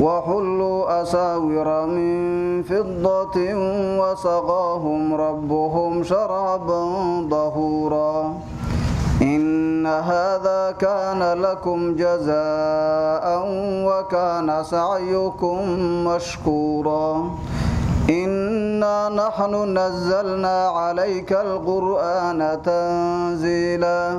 وحلوا أساور من فضة وسقاهم ربهم شرابا ظهورا إن هذا كان لكم جزاء وكان سعيكم مشكورا. إنا نحن نزلنا عليك القرآن تنزيلا.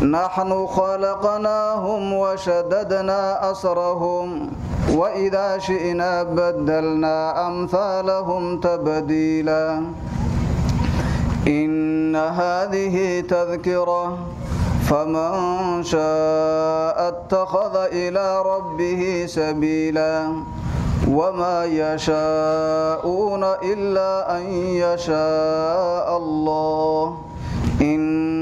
نحن خلقناهم وشددنا أسرهم وإذا شئنا بدلنا أمثالهم تبديلا. إن هذه تذكرة فمن شاء اتخذ إلى ربه سبيلا. وما يشاءون إلا أن يشاء الله.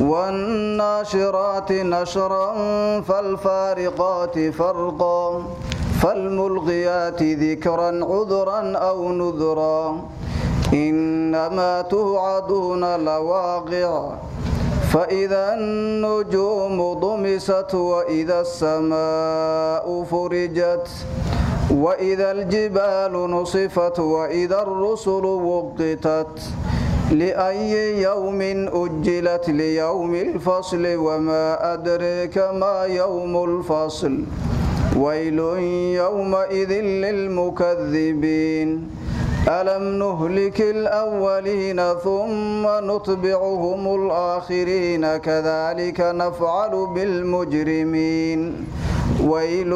والناشرات نشرا فالفارقات فرقا فالملقيات ذكرا عذرا أو نذرا إنما توعدون لواقع فإذا النجوم ضمست وإذا السماء فرجت وإذا الجبال نصفت وإذا الرسل وقتت لأي يوم أجلت ليوم الفصل وما أدريك ما يوم الفصل. ويل يومئذ للمكذبين. ألم نهلك الأولين ثم نتبعهم الآخرين؟ كذلك نفعل بالمجرمين. ويل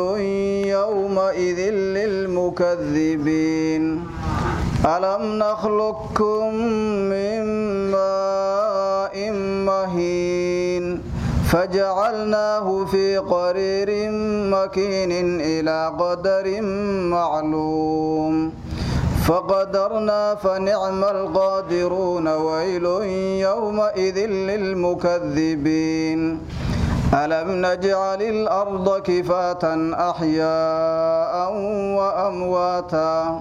يومئذ للمكذبين. ألم نخلقكم من ماء مهين فجعلناه في قرير مكين إلى قدر معلوم فقدرنا فنعم القادرون ويل يومئذ للمكذبين ألم نجعل الأرض كفاة أحياء وأمواتا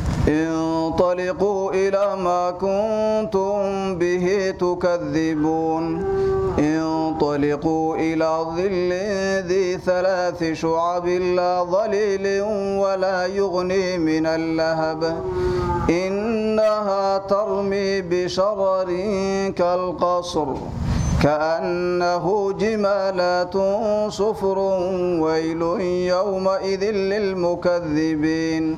انطلقوا إلى ما كنتم به تكذبون. انطلقوا إلى ظل ذي ثلاث شعب لا ظليل ولا يغني من اللهب. إنها ترمي بشرر كالقصر كأنه جمالات صفر ويل يومئذ للمكذبين.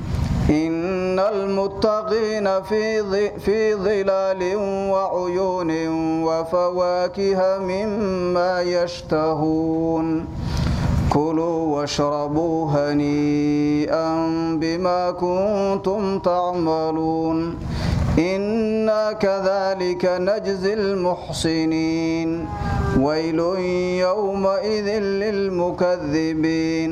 إن المتقين في في ظلال وعيون وفواكه مما يشتهون. كلوا واشربوا هنيئا بما كنتم تعملون. إنا كذلك نجزي المحسنين. ويل يومئذ للمكذبين.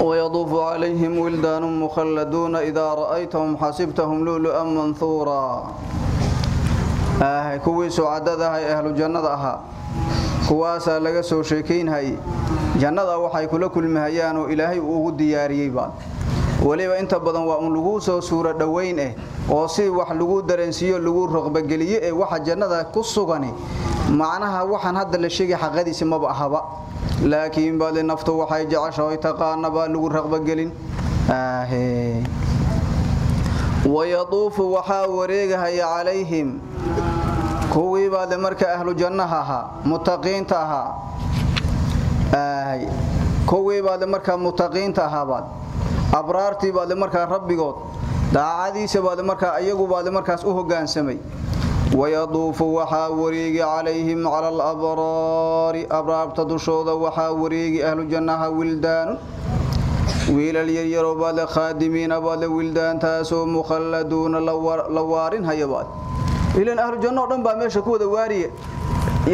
ويطوف عليهم ولدان مخلدون إذا رأيتهم حسبتهم لؤلؤا منثورا. آه كوي سعددها أهل الجنة أها كواسا laga soo sheekeynhay jannada waxay kula kulmahayaan oo ilaahay ugu diyaariyay waliba inta badan waa un lagu soo suura dhaweyn eh oo si wax lagu dareensiyo lagu raqbageliyo ee waxa jannada ku sugani macnaha waxaan hadda la sheegay xaqadiisa maba ahaba laakiin baad naftu waxay jeceshahay taqaana baa lagu raqbagelin aahe ويطوف waxaa wareegahaya calayhim kuwii baad marka ahlu jannaha ahaa mutaqiinta ahaa kuwii baad marka mutaqiinta ahaa baad abraartii baad marka rabbigood daacadiisa baad marka ayagu baad markaas u hogaansamay ويطوف wareegi calayhim cala alabraari abraarta dushooda waxaa wareegi ahlu jannaha wildaanu wiilal yaryaroo baad khaadimiina baad wildaantaasoo mukhalladuuna la waarin hayabaad ilan ahlu janno oo dhan baa meesha ku wada waariye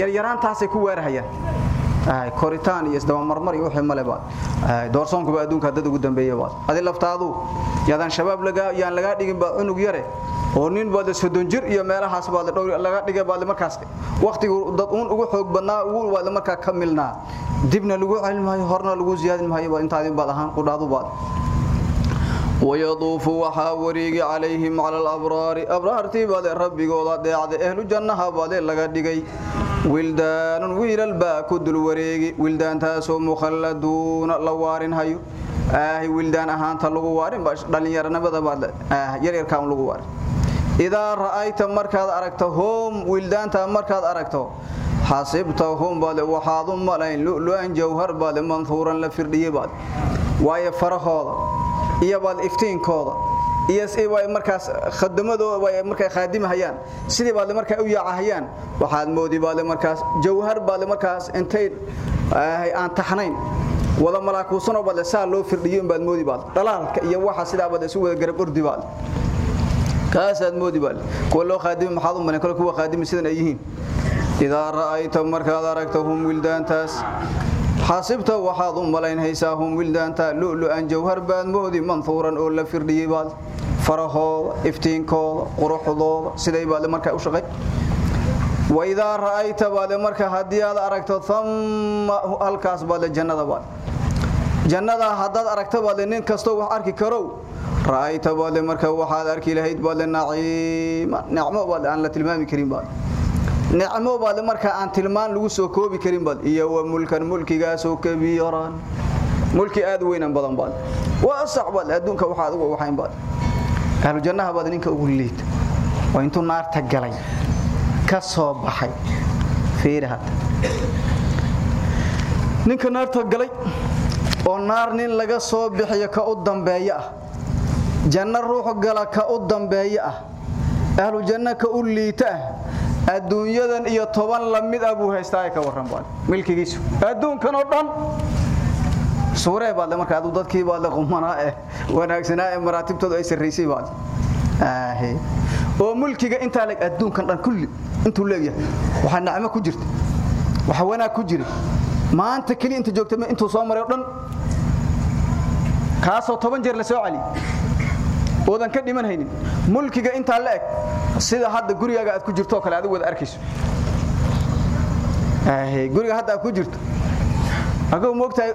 yaryaraantaasay ku waarahayaan koritaan iyo isdabamarmar iyo wixii male baad doorsoonkuba adduunka dad ugu dambeeya baad adi laftaadu yaadaan shabaab yaan lagaa dhigin baa cunug yare oo nin baad soddon jir iyo meelahaas baad dhowr laga dhigay baad markaas waqtigu dad uun ugu xoog badnaa ugu baad markaa ka milnaa dibna lagu cilmayo horna lagu ziyaadin maayo intaadin baad ahaan qudhaadu baad ويطوف وحا وريغي عليهم على الأبرار أبرارتي بعد ربي قولا ديعد أهل الجنة بعد لغا ديغي ولدان ويل الباء كدل وريغي ولدان تاسو مخلدون لوارن هايو آه ولدان أهان تلغو وارن باش دلن يرنا بدا بعد آه يرير كام لغو وارن إذا رأيت مركز أركتهم ولدان تا مركز أركتهم حاسبتهم بعد وحاض ملين لؤلؤا جوهر بعد منثورا لفردي بعد واي فرخوضا iyo baad iftiinkooda si way markaas khadamadooda way markay khaadimahayaan sidii baad markaa u yaacahayaan waxaad moodi baad markaas jawhar baad markaas intay aan taxnayn wada malaakuusan baad saa loo firdhiyo baad moodi baad dhalaalka iyo waxa sidaa baad isu wada garab ordi baad kaasaad moodi baad kuwa loo khaadimi maxaad u kale kuwa khaadimi sidan ay idaa ra'ayta markaad aragtahum wildaantaas xaasibta waxaad u malaynhaysaahum wildaanta lu'lu'an jawhar baad moodi manhuuran oo la firdhiyey baad farahooda iftiinkooda quruxdooda siday baad markaa u shaqay waidaa ra'ayta baad marka haddii aad aragto thamma halkaas baad jannada baad jannada haddaad aragto baad nin kastoo wax arki karow ra'ayta baad marka waxaad arki lahayd baad naciima nicmo baad aan la tilmaami karin baad nicmo baad marka aan tilmaan lagu soo koobi karin baad iyo wa mulkan mulkigaasoo kabiiran mulki aad weynan badan baad waa sax baad adduunka waxaad ugu waxayn baad ahlu jannaha baad ninka ugu liid waa intuu naarta galay ka soo baxay fiiri hadda ninka naarta galay oo naar nin laga soo bixiyo ka u dambeeya ah janno ruux gala ka u dambeeya ah ahlu janno ka u liita ah adduunyadan iyo toban la mid ah buu haystaa ka waran baan milkigiisu adduunkan oo dhan suuree baad markaa adu dadkii baad qumanaa ee wanaagsanaa ee maraatibtoodu ay sarreysay baad oo mulkiga intaa leg adduunkan dhan kulli intuu leeyahay waxaa nacmo ku jirta waxa wanaag ku jira maanta kaliya inta joogta intuu soo maray oo dhan kaasoo toban jeer la soo celi oodan ka dhiman haynin mulkiga intaa la eg sida hadda gurigaaga aad ku jirto kale adigu wada arkayso guriga hadda aad ku jirto agoo moogtahay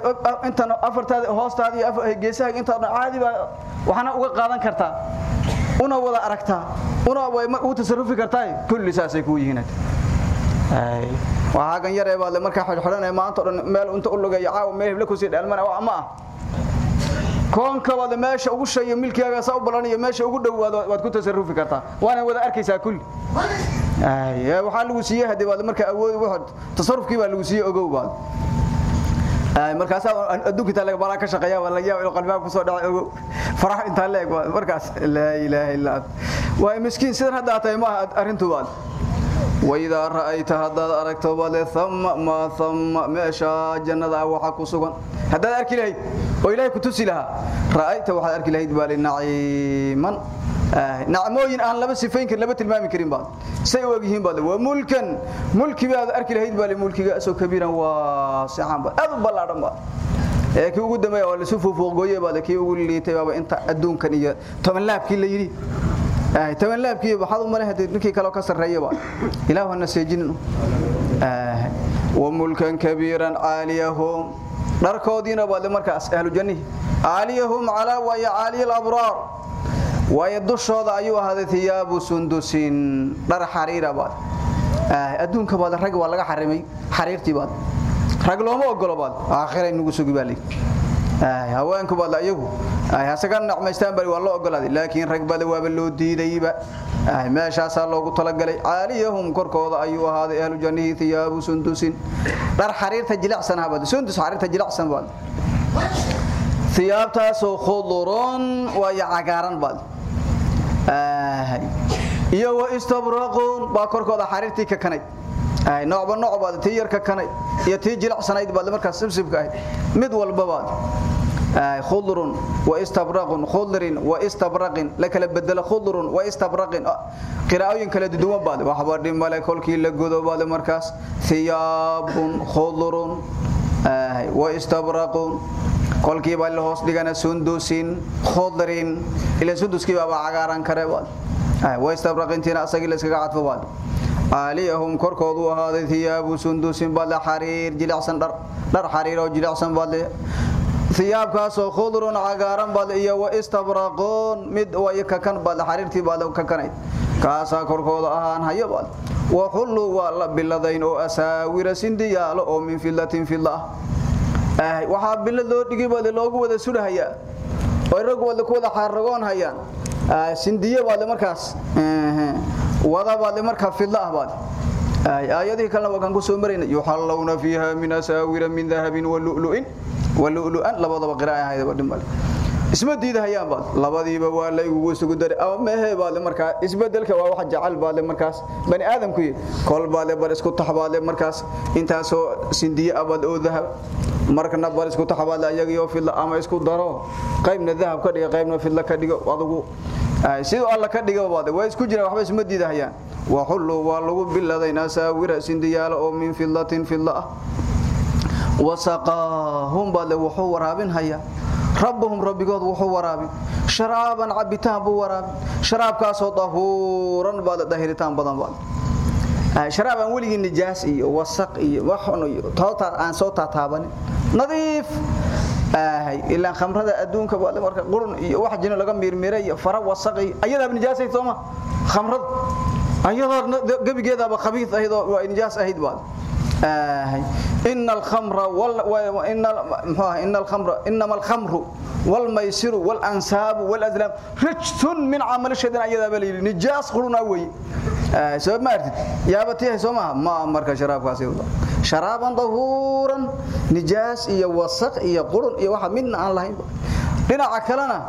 intan afartaada hoostaada iyo geesahaaga intaa dhan caadi baa waxaana uga qaadan kartaa una wada aragtaa una u tasarufi kartaa kulli saasay kuu yihiin waxaa gan yaree baad markaa xidhxidhanaya maanta o dhan meel inta u lugeeyo caawa meel hebla kusii dheelmana waa ma ah koonkabada meesha ugu shayo milkigaaga saa u balanayo meesha ugu dhowaado waad ku tasarufi kartaa waana wada arkaysaa kulli waxaa lagu siiyey hadii baad markaa awood tasarufkii baa lagu siiyey ogow baad markaas adduunka laga balaa ka shaqeeya waa laga yaabaa inuu qalbiga ku soo dhaco ogow farax inta leeg markaas laa ilaaha illa waa miskiin sidan hadda tahay ma arrintu baad thamma maa thamma meesha jannada waxa ku sugan haddaad arki lahayd oo ilaahay ku tusi lahaa ra'ayta waxaad arki lahayd baale naciiman nacmooyin aan laba sifayn karin laba tilmaami karin baad say u ogyihiin baad waa mulkan mulki baad arki lahayd baale mulkigaasoo kabiiran waasican baad aad u ballaadhan baad ee kii ugu dambeeya waa lasu fuufuuqgooye baad kii ugu liitay baaba inta adduunkan iyo toban laabkii la yidhi toban laabkii waxaad u hadee ninkii kaloo ka sarreeya baa ilaahu hana seejinin wa mulkan kabiiran caaliyahum dharkoodiina baad markaas ahlu jannihi caaliyahum calaa waaya caaliyal abraar waayo dushooda ayuu ahaaday thiyaabu sundusin dhar xariira baad adduunka baad rag waa laga xarimay xariirtii baad rag looma ogolo baad aakhira inugu sugi baa leeyahay haweenku baad ayagu hasaga nacmaystaan bari waa loo ogolaaday laakiin rag bada waaba loo diidayba meeshaasaa loogu talagalay caaliyahum korkooda ayuu ahaaday ahlu jannihi thiyaabu sundusin dhar xariirta jilicsan habad sundus xariirta jilicsan baad thiyaabtaasoo khudurun waayo cagaaran baad iyo wa istabraqun baa korkooda xariirtii ka kanay noocba nooc baad tii yar ka kanay iyo tii jilicsanayd baad markaas sibsibka ahayd mid walba baad khudrun wa istabraqun khudrin wa istabraqin la kala bedelo khudrun wa istabraqin qiraa'ooyin kala duwan baad waxba dhimale kolkii la godo baad markaas thiyaabun khudrun wa istabraqun kolkii baa la hoos dhigana sundusin khudrin ila sunduskii baa cagaaran kare baad wa istabraqintina asagii la iskaga cadfo baad aaliyahum korkoodu ahaaday thiyaabu sundusin baad xariir jilicsan dhar dhar xariir oo jilicsan baad thiyaabkaasoo khudrun cagaaran baad iyo wa istabraqoon mid way ka kan baad xariirtii baad ka kanay kaasaa korkooda ahaan hayo baad waxullu waa la biladayn oo asaawira sindiyaalo oo min fillatin filla ah waxaa bilad loo dhigi baad loogu wada sudhahayaa oo rag wada ku wada xaragoon hayaan sindiyo markaas wada baad markaa filla ah baad aayadii kalena waa kan ku soo marayna yuhallawna fiha min asaawira min dhahabin wa lu'lu'in wa lu'lu'an labadaba qiraa'ah ahayd badin bal isma diidahayaan baad labadiiba waa la igu sugu daray ama mehe baad markaa isbedelka waa wax jacal baad markaas bani aadamku kol baad bar isku taxbaad markaas intaasoo sindiye abad oo dahab markana bar isku taxbaad ayagiyo filla ama isku daro qaybna dahab ka dhiga qaybna filla ka dhigo adigu sidoo alla ka dhigo baad way isku jiraan waxba isma diidahayaan wa hullu waa lagu biladayna saawira sindiyaalo oo min fillatin filla ah wasaqahum baad wuxuu waraabin haya rabbuhum rabbigood wuxuu waraabin sharaaban cabitaan buu waraabin sharaabkaasoo dahuuran baad dahiritaan badan baad sharaab aan weligii nijaas iyo wasaq iyo waxun iyo toota aan soo taataabanin nadiif ahay ilaa khamrada adduunka baad marka qurun iyo wax jino laga miirmiray fara wasaq iyo ayada nijaasay sooma khamrad ayada gabigeedaba khabiith ahayd oo waa nijaas ahayd baad إن الخمر وال وإن إن الخمر إنما الخمر والميسر والأنساب والأزلام رجس من عمل الشيطان أيضا بلي نجاس قلنا وي سبب ما أردت يا بتيه سوما ما أمرك شراب كاسي شرابا طهورا نجاس إيا وسق إيا قرن إيا واحد منا عن الله لنا عكلنا.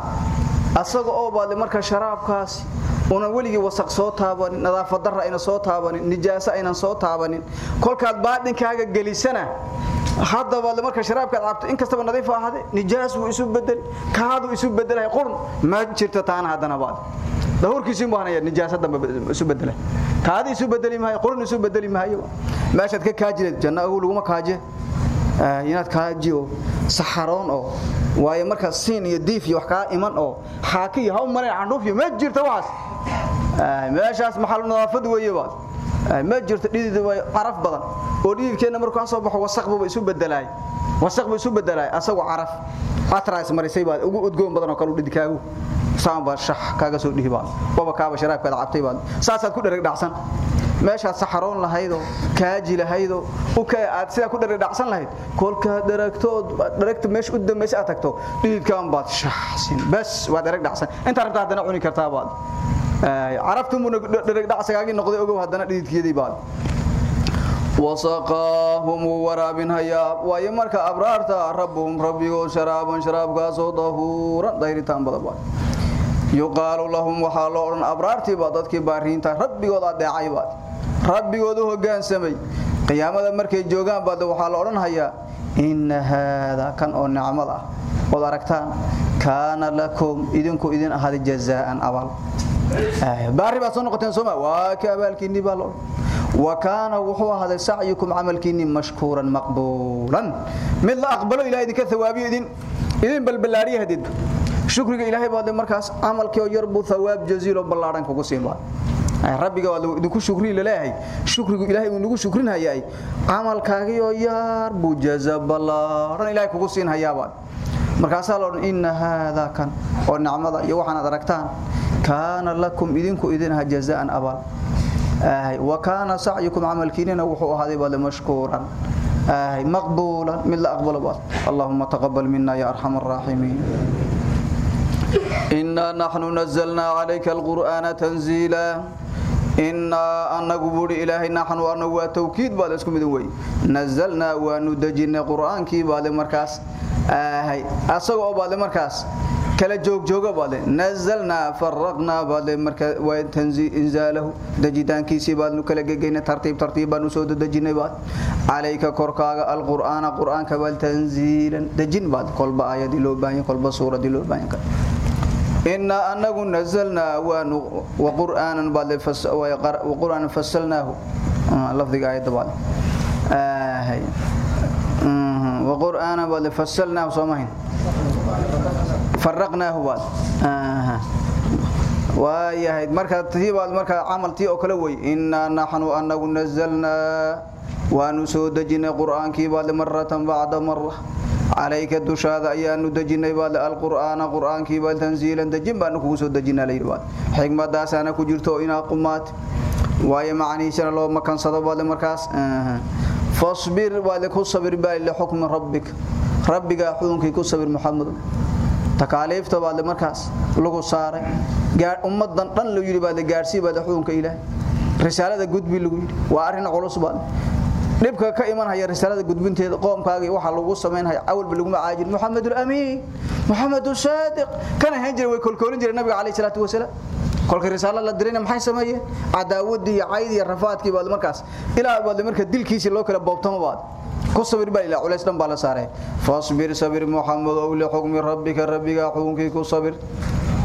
أصدق أوبا لمرك شراب كاسي una weligii wasaq soo taabanin nadaafad darra ayna soo taabanin nijaaso aynan soo taabanin kolkaad baadhinkaaga gelisana haddaba marka sharaabkaad cabto in kastaba nadiif ahade nijaas wuu isu bedeli kaadu isu bedelahay qurn ma jirto taana haddana baad dahuurkiisiin buu hanaya nijaasa dambe isu bedela kaadi isu bedeli maayo qurun isu bedeli maayo meeshaad ka kaajileed janna ugu laguma kaaje inaad kaajiyo saxaroon oo waayo marka siin iyo diif iyo wax ka iman oo xaaki haw maray candhuuf iyo ma jirto waxaas meeshaas maxal nadaafad weeye baad ma jirto dhidid way caraf badan oo dhididkeena markuu soo baxo wasaqba isu bedelaay wasaqba isu bedelaay asagoo caraf atras marisay baad ugu udgoon badan oo kale dhididkaagu saamba shax kaaga soo dhihi baad baba kaaba sharaabkaada cabtay baad saasaad ku dhereg dhacsan meeshaad saxaroon lahaydo kaaji lahaydo u ka aad sida ku dhereg dhacsan lahayd kolka dheragtood dheragta meesha u dambaysa aad tagto dhididkaan baad shaxsin bas waad dhereg dhacsan inta rabtaa haddana cuni kartaa baad caraftumuna dhereg dhacsagaagii noqday ogow haddana dhididkeedii baad wasaqaahum waraabin hayaa waayo marka abraarta rabbuhum rabbigood sharaaban sharaabkaasoo dahuuran dayritaan badan baad yuqaalu lahum waxaa loo odhan abraartii baa dadkii baariinta rabbigood adeecay baad rabbigood u hoggaansamay qiyaamada markay joogaan inna haadaa kan oo nicmad ah ood aragtaan kaana lakum idinku idin ahaaday jazaa'an abaal baari baad soo noqoteen sooma waa ka abaalkiinnii baa loo wa kaana wuxuu ahaaday sacyukum camalkiinnii mashkuuran maqbuulan mid la aqbalo ilahay idinka thawaabiyo idin idin balballaariya hadeedba shukriga ilaahay baad markaas amalkii oo yar buu thawaab jaziilo rabbiga waa idinku shukri leeyahay shukrigu ilaahay uu nagu shukrin hayay amalkaagii oo yar buu jaza ballaaran ilaahay kugu siin hayaabaan markaasaa odhan inna haadaa kan oo nicmada iyo waxaanaad aragtaan kaana lakum idinku idin aha jazaan abaal wa kaana sacyukum camalkiinina wuxuu ahaaday baad mashkuuran maqbuulan mid la aqbalo baad allahuma taqabal mina ya arxam araaximiin إنا نحن نزلنا عليك القرآن تنزيلا إنا أنك بوري إلهي نحن وأنه توكيد بعد اسكم دوي نزلنا وندجنا قرآن كي بعد مركز آهي أسوأ بعد مركز kala joog jooga baad nazalna farqna baad marka way tanzi inzalahu dajitaankiisi baad nu kala geeyna tartiib tartiib baan soo dajinay baad alayka korkaaga alqur'aana qur'aanka wal tanzilan dajin baad kolba ayadi loo baahan kolba suuradi loo baahan إنا أنه نزلنا وقرآنا بعد وقرآنا فصلناه. لفظ آية بعد آه وقرآنا بعد فصلناه. صمهين فرقناه بعد آه ويا مركا تيبال مركا عمل تي أو كلا وي إنا نحن أنه نزلنا ونسودجنا قرآن كي بعد مرة بعد مرة. عليك دشاد ايان دجينay baad alquraan quraanki baad tanziilan dajin baan ku soo dajina leeyahay xigmadaas ana ku jirto ina qumaat waaye macniisana loo makansado baad markaas fasbir baad ku sabir baa ila hukm rabbik rabbiga xukunki ku sabir muhammad takaaliifta baad markaas lagu saaray gaar ummadan dhan loo yiri baad gaarsi baad xukunka ilaahay risaalada gudbi lagu yiri waa arin culus baad dhibka ka iman haya risaalada gudbinteeda qoomkaaga waxa lagu sameeyay awalba lagu macaajin Muhammadul Amiin Muhammadul Saadiq kana ahaan jiray way kolkoolin jiray nabiga kaleey salaatu wasalaam kolka risaalo la dirina maxay sameeyeen cadaawadi iyo cayd iyo rafaadkii baad markaas ilaa baad marka dilkiisa loo kala boobtamo baad ku sabir baa ilaa culays dhan baa la saaray fasbir sabir Muhammad aw li hukmi rabbika rabbiga xukunkii ku sabir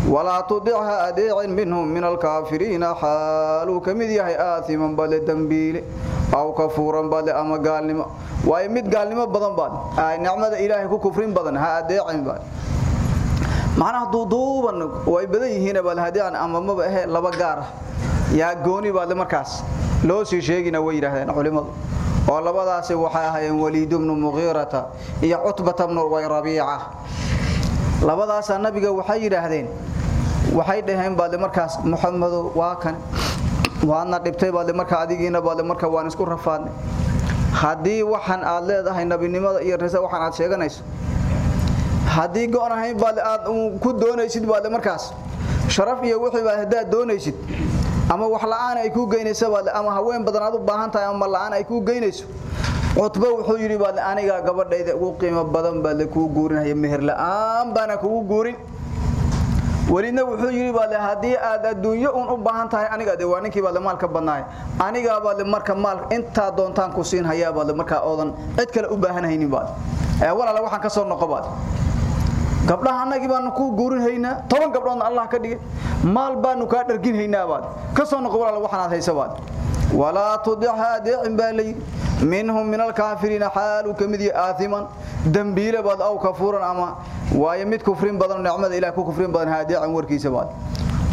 ولا تطعها أديع منهم من الكافرين حالو كمد يحي آثما بل دنبيل أو كفورا بل أما قال لما ويمد قال لما بدن بل آي نعمة إلهي كفرين بدن ها أديع بل معناه دوضوبا ويبدأ هنا بل هديعا أما ما بأه لبا قارة. يا قوني بل مركز. لو سي شيقنا ويرهدين علماء. oo labadaasi waxay ahaayeen waliid ibn mughirata iyo utbata ibn rabiica labadaas nabiga waxay yiraahdeen waxay dhaheen baad markaas muxamedo waa kan waana dhibtay baad markaa adigiina baad markaa waan isku rafaadnay hadii waxan aad leedahay nabinimada iyo risa waxan aad sheeganayso hadii go'an ahayn baad aad ku doonaysid baad markaas sharaf iyo wixii baad hadaa doonaysid ama wax la'aan ay ku geynayso baad ama haween badan u baahan tahay ama la'aan ay ku geynayso cutba wuxuu yiri baad aniga gabadhayda ugu qiimo badan baad ku guurinaya meher la'aan baana kugu guurin walina wuxuu yiri baad hadii aad adduunyo un u baahan tahay aniga de waa ninkii baad maalka badnaay aniga baad marka maal inta doontaan ku siin hayaa baad marka oodan cid kale u baahan haynin baad ee walaal waxaan ka soo noqo baad gabdhaha anagii baanu ku guurin haynaa toban gabdhoodna allah ka dhigay maal baanu kaa dhargin haynaa baad ka soo noqo walaal waxaanaad haysa baad walaa baa layidhi minhum min alkaafiriina xaalu ka mid yahay aaiman dembiile baad aw kafuuran ama waayo mid kufrin badan nicmada ilaah ku kufrin badan haadeecan warkiisa baad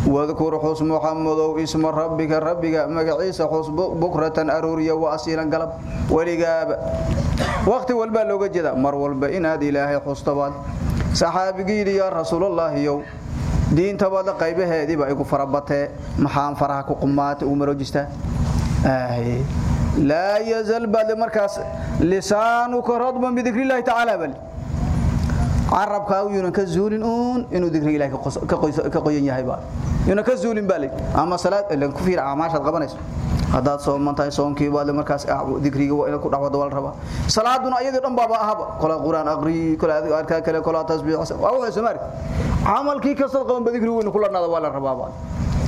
wadkur xus muxamadow isma rabbika rabbiga magaciisa xus bukratan aruuriya wa asiilan galab weligaaba waqti walbaa looga jeeda mar walba inaad ilaahay xustabaad saxaabigii yidhi yaa rasuulallaahiyow diintabaada qaybaheediiba igu farabatee maxaan faraha ku qumaatay ugu maroojistaa laa yazal baad markaas lisaanuka radban bidikrillahi tacaala bal ka uun inuu dikriga ilahay ka qoyan yahay baa yuunan ka zuulin baa lay ama salaad ilan ku fiira acmaashaad qabanayso haddaad sooman tahay soonkii baad markaas dikriga waa inaad ku dhacwado waa la rabaa salaaduna ayadii dhan baaba ahaba kola quraan aqri kola arkaa kale kola tasbiix waa waxay soo maari camalkii kastaad qaban ba dikriga weyna ku lanaada waa la rabaa baa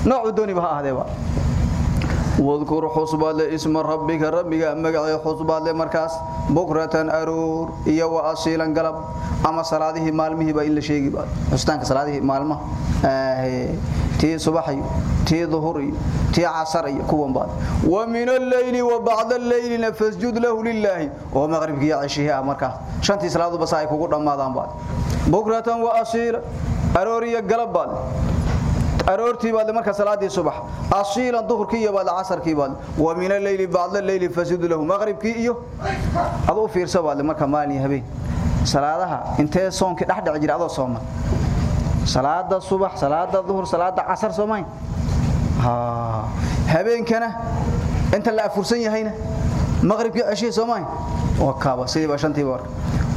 noocu dooniba ha ahdee baa wadkur xusbaadle isma rabbika rabbiga magacii xusbaadle markaas bukratan aruur iyo wa asiilan galab ama salaadihii maalmihiiba in la sheegi baa xustaanka salaadihii maalmaha tii subaxay tii duhuri tii casar iyo kuwan baad wa min al-layli wa ba'da al-laylina fasjud lahu lillahi oo maghribkii iyo cishihi ah markaas shantii salaadu bas ay kugu aroortii baad marka salaadii subax asiilan duhurkii iyo baad casarkii baad wa min al-layli ba'da al-layli fasjud lahu maghribkii iyo adoo fiirso baad marka maalin habeen salaadaha intee soonkii dhaxdhac jira adoo sooman salaada subax salaada duhur salaada casar soomayn ha habeenkana inta la afursan yahayna maghribkii cishii soomayn wakaaba sidii ba shantii war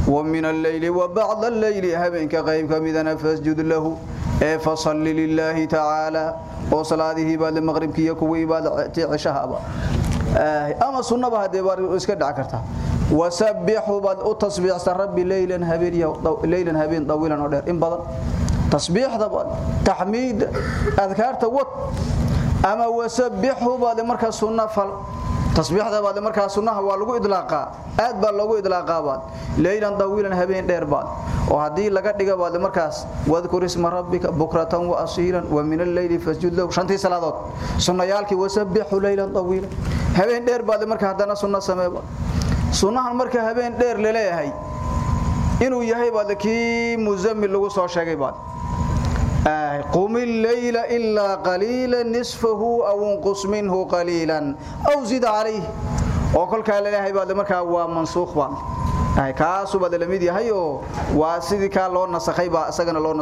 wa min al-layli wa ba'da al-layli habeenka qayb kamidana fasjud lahu ee fasalli lillahi ta'ala oo salaadihi baad maghribkii kuwii baad cishaha aba ama sunnaba hadee baad iska dhac kartaa wasabbihu baad u tasbiixsan rabbi laylan habeen laylan habeen dawilan oo dheer in badan tasbiixda baad tahmiid adkaarta wad ama wasabbihu baad marka sunna fal tasbiixda baad marka sunnaha waa lagu idlaaqaa aad baa lagu idlaaqaa baad laylan dawilan habeen dheer baad oo hadii laga dhiga baad markaas wadkur isma rabbika bukratan wa asilan wa min al-layli fasjud lahu shantii salaadood sunnayaalki wasabbihu laylan dawilan habeen dheer baad marka hadana sunna sameeyba sunnahan marka habeen dheer leeyahay inuu yahay baad kii muzammil lagu soo sheegay baad قم الليل إلا قليلا نصفه أو انقص منه قليلا. أو زد عليه. وكل كان لله بعد مركا ومنسوخ بان. Ay kaasu bad lamid yahay oo waa sidii ka loo nasakhay ba asagana loo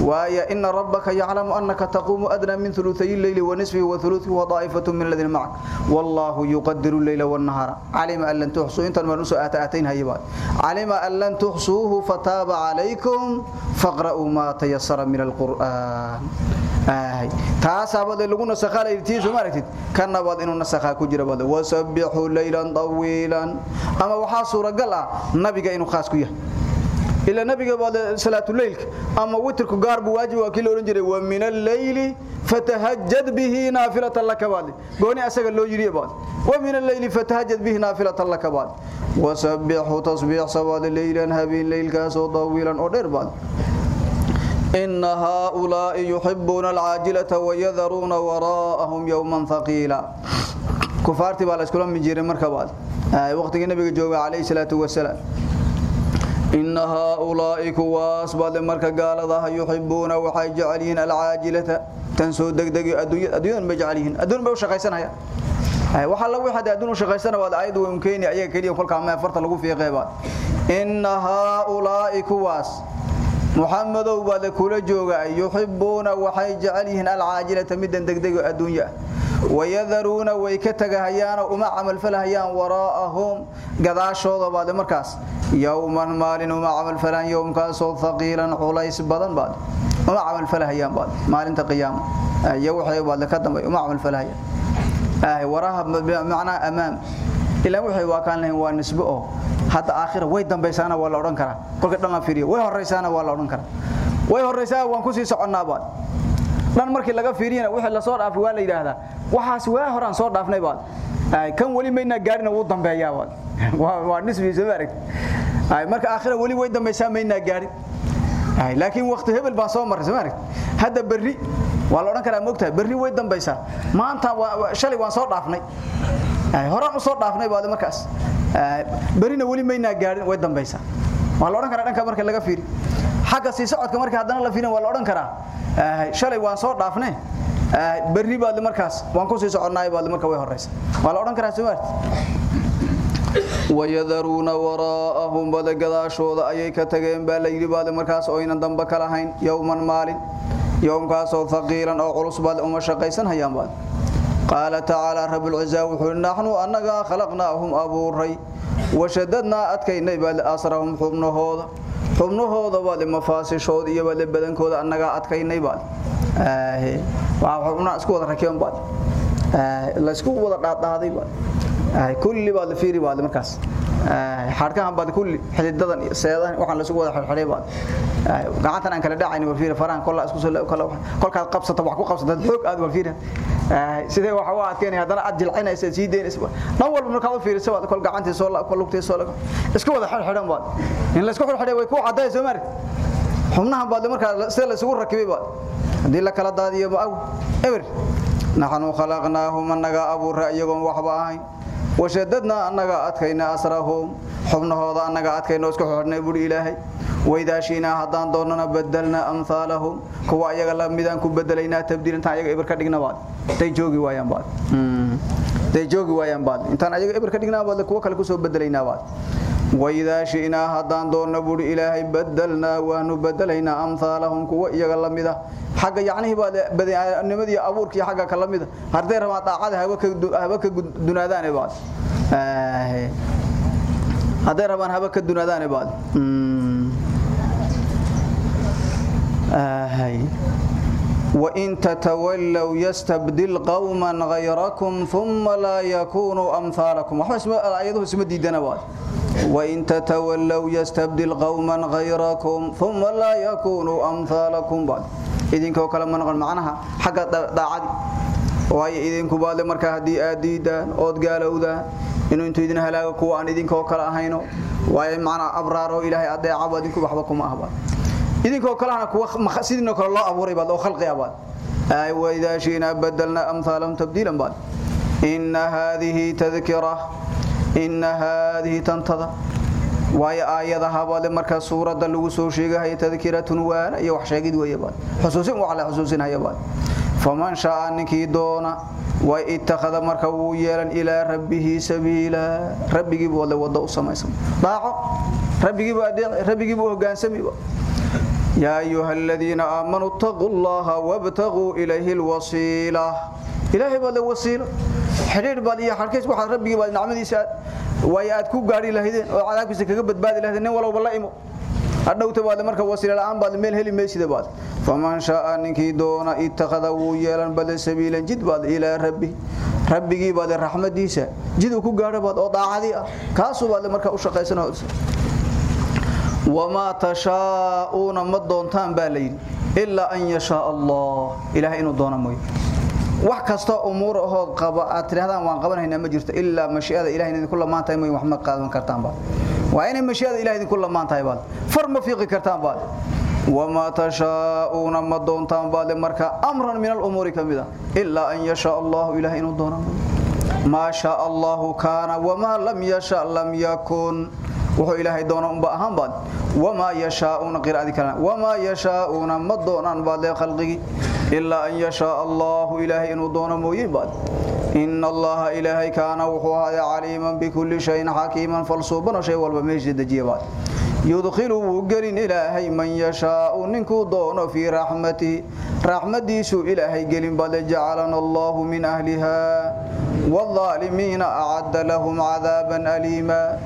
waaya inna rabbaka ya'lamu annaka taqumu adna min thuluthay al-layli wa nisfihi wa thuluthihi wa da'ifatun min alladhina ma'ak wallahu yuqaddiru al-layla wan nahara alima an lan tuhsu intan ma nusu ataatain hayba alima an lan tuhsuhu fataba alaykum faqra'u ma tayassara min al-qur'an آه تاسبد لغو نسخا ليتي سو مارتid kana bad inuu nasakha ku jira bad wasabbihu laylan tawilan ama waxa suuragal ah nabiga inuu khaas ku yahay ila nabiga bad salatu laylka ama witrku gaar buu waajib waa kii loo oran jiray wa min al-layli fatahajjad bihi nafilatan lak bad gooni asaga loo yiri bad wa min al-layli fatahajjad bihi nafilatan lak bad wasabbihu tasbih sawad laylan habin laylka soo tawilan oo dheer bad إن هؤلاء يحبون العاجلة ويذرون وراءهم يوما ثقيلا كفارتي بالاسكولم من جيرين مركبات. آه وقت النبي جواب عليه الصلاة والسلام. إن هؤلاء كواس بعد مركا قال ذا يحبون وحي جعلين العاجلة. تنسو دق دق أدوين بجعلين. أدوين بو شقيسان هيا آه وحال لو واحد أدوين شقيسان وهذا عيد ويمكن أي كلي وكل كما فرط لغو في غيبات. إن هؤلاء كواس محمدو بعد كل جوغا يحبون وحي جعلهم العاجله مدن دغدغ الدنيا ويذرون ويكتغهيان وما عمل فلهيان وراءهم غداشودا بعد مركاس يوما مالن وما عمل فلان يوم كان صوت ثقيلا عليس بدن بعد وما عمل فلهيان بعد مالن قيام اي وحي بعد كدم وما عمل فلهيان اي وراها بمعنى امام إلى وحي وكان له ونسبه hadda aakhira way dambaysaana waa la oran karaa kolka dhan la fiiriyo way horeysaana waa la oran karaa way horeysaa waan ku sii soconaa baad dhan markii laga fiiriyana wixii la soo dhaafay waa la yiraahdaa waxaas waa horaan soo dhaafnay baad ay kan wali mayna gaarina uu dambeeyaa baad waa waa nisbi arag ay marka aakhira wali way dambaysaa maynaa gaarin ay laakiin waqti hebel baa soo maray soo hadda berri waa la oran karaa moogtahay berri way dambaysaa maanta shalay waan soo dhaafnay ay horaan u soo dhaafnay baad markaas berrina wali maynaa gaarin way dambaysaa waa la oran karaa dhanka marka laga fiiri xagga sii socodka marka haddana la fiirin waa la oran karaa shalay waan soo dhaafnay berri baad markaas waan ku sii soconnaay baad marka way horeysa waa la oran karaa wayadaruuna waraa'ahum bada gadaashooda ayay ka tageen baa la yidhi baad markaas oo aynan damba ka lahayn yowman maalin yowmkaasoo haqiilan oo culus baad uma shaqaysan hayaan baad قال تعالى رب العزة ونحن أننا خلقناهم أبو الرأي وشددنا أتكي نيبا لأسرهم حبنا هودا حبنا هودا والمفاسي شود إيبا لبدن كودا أننا أتكي نيبا آهي وحبنا أسكو ودركيون بال آهي الله أسكو ودركيون بال آهي كل بال في بال مركز. Xarkahan baad kulli xididadan seedahan waxaan la isugu wada xirxiray baad gacantan aan kala dhacayn war fiiri farahan kolla isku soo kala kolkaad qabsato wax ku qabsato xoog aad war fiiri sidee waxa waa adkeenay hadana aad jilcinaysa sii deynaysa dhan walba markaad u fiiriso baad kol gacantii soo la lugtii soo la isku wada xirxiran baad in la isku xirxiray way ku caday soo mari xubnahan baad markaa sida la isugu rakibay baad hadii la kala daadiyo ma aw ever naxnu khalaqnaahum annaga abuura iyagoon waxba ahayn washadadnaa annagaa adkayna asrahum xubnahooda annagaa adkayno isku xidhnay buhi ilaahay waydaashiinaa haddaan doonnana badalnaa amhaalahum kuwa ayaga lamidaan ku bedelaynaa tabdiil intaan ayaga ibir ka dhigna baad day joogi waayaan baad day joogi waayaan baad intaan ayaga ibir ka dhignaa baad kuwa kale kusoo bedelaynaa baad waydaa shi'naa haddaan doonno buhi ilaahay badalnaa waanu bedelaynaa amhaalahum kuwa iyaga lamida xagga yacnihii baad baniaadamnimadii abuurkii xagga ka lamida hadday rabaan daacada haba ka dunaadaane baad hadday rabaan baad وإن تتولوا يستبدل قوما غيركم ثم لا يكونوا أمثالكم وحسب الآيات اسم ديدنا بعد وإن تتولوا يستبدل قوما غيركم ثم لا يكونوا أمثالكم بعد إذن كو كلام من معناها حق waayo idinku baad marka hadii aad diidaan ood gaalowdaan inuu intuu idin halaago kuwa aan idinkoo kala ahayno waayo macna abraaro ilaahay adeeca baad idinku waxba kuma ahba idinkoo kalena kuwa sidinoo kale loo abuuray baad oo khalqi abaad ay waydaa shiina badalna amthaalam tabdiilan baad inna hadhihi tadhkira inna hadhihi tantada waayo aayadaha baad marka suurada lagu soo sheegahay tadkiratun waana iyo wax sheegid weeye baad xusuusin wax la xusuusinaya baad faman shaa ninkii doona way ittakhada marka wuu yeelan ilaa rabbihi sabiila rabbigii buu wada u samaysan daaco rabbigii buu adeec rabbigii buu hogaansami يا أيها الذين آمنوا اتقوا الله وابتغوا إليه الوسيلة. إلهي بعد الوسيلة. حرير بعد يا حركيس واحد ربي بعد نعمدي ساد ويا أتكو قاري لهيدين وعلاك سكجبت بعد لهيدين ولو بالله إمو أدوت بعد مركب وسيلة الآن بعد ميل هلي ميسي بعد. فمن شاء أنك دون اتخذ ويلا بدل سبيلا. جد بعد إلى ربي. ربي بعد الرحمة ديسا جد وكو قاري بعد. أضاع عادي كاسو بعد مركب وشقي سنة وما تشاءون ما دونتان بالين الا ان يشاء الله اله انه دونا موي wax kasta umuur oo qaba aad tirahdaan waan qabanayna ma jirto illa mashii'ada ilaahay idin kullu maanta mooy wax ma qaadan kartaan ba waa inay mashii'ada ilaahay idin kullu maanta ba farma fiiqi kartaan ba wama tashaa'una ma doontaan ba marka amran min al-umuri kamida illa an yasha Allah ilaah inuu doona ma sha Allah kana wama lam yasha lam yakun wuxuu ilaahay doona umba ahaan baad wama yashaa'una qiraadi kana wama yashaa'una ma doonaan baad lee khalqigi illa an yashaa Allahu ilaahay inuu doono mooyee baad ilaahay kaana wuxuu ahaa caliiman bikulli shay'in hakiiman falsuban shay walba meesha dajiye baad yudkhilu galin ilaahay man yashaa'u ninku doono fi rahmatihi rahmadiisu ilaahay gelin baad ja'alana allahu min ahliha والظالمين أعد لهم عذابا أليما